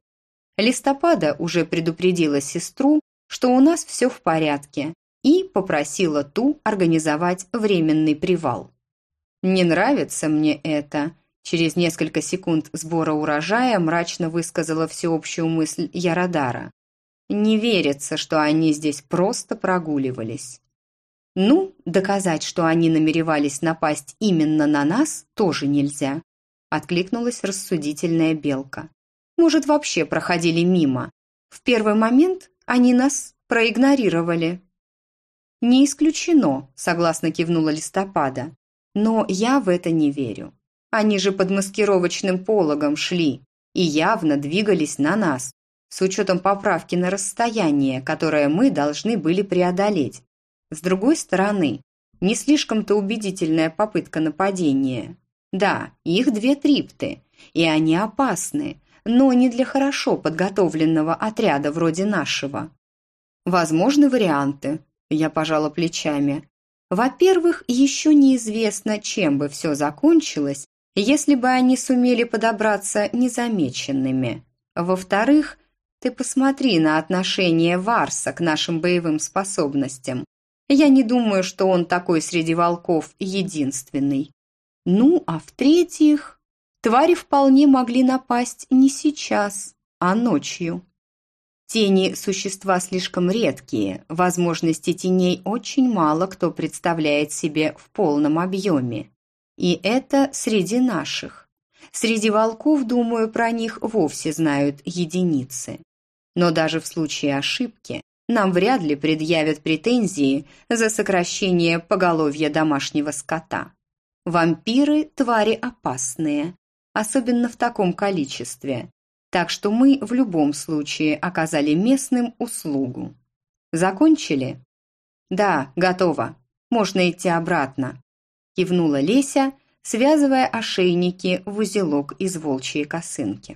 Speaker 1: Листопада уже предупредила сестру, что у нас все в порядке, и попросила ту организовать временный привал. «Не нравится мне это», через несколько секунд сбора урожая мрачно высказала всеобщую мысль Ярадара. «Не верится, что они здесь просто прогуливались». Ну, доказать, что они намеревались напасть именно на нас, тоже нельзя. Откликнулась рассудительная белка. Может, вообще проходили мимо. В первый момент они нас проигнорировали. «Не исключено», – согласно кивнула листопада. «Но я в это не верю. Они же под маскировочным пологом шли и явно двигались на нас, с учетом поправки на расстояние, которое мы должны были преодолеть. С другой стороны, не слишком-то убедительная попытка нападения. Да, их две трипты, и они опасны, но не для хорошо подготовленного отряда вроде нашего. Возможны варианты, я пожала плечами. Во-первых, еще неизвестно, чем бы все закончилось, если бы они сумели подобраться незамеченными. Во-вторых, ты посмотри на отношение Варса к нашим боевым способностям. Я не думаю, что он такой среди волков единственный. Ну, а в-третьих, твари вполне могли напасть не сейчас, а ночью. Тени – существа слишком редкие, возможности теней очень мало кто представляет себе в полном объеме. И это среди наших. Среди волков, думаю, про них вовсе знают единицы. Но даже в случае ошибки нам вряд ли предъявят претензии за сокращение поголовья домашнего скота. Вампиры – твари опасные, особенно в таком количестве. Так что мы в любом случае оказали местным услугу. Закончили? Да, готово. Можно идти обратно. Кивнула Леся, связывая ошейники в узелок из волчьей косынки.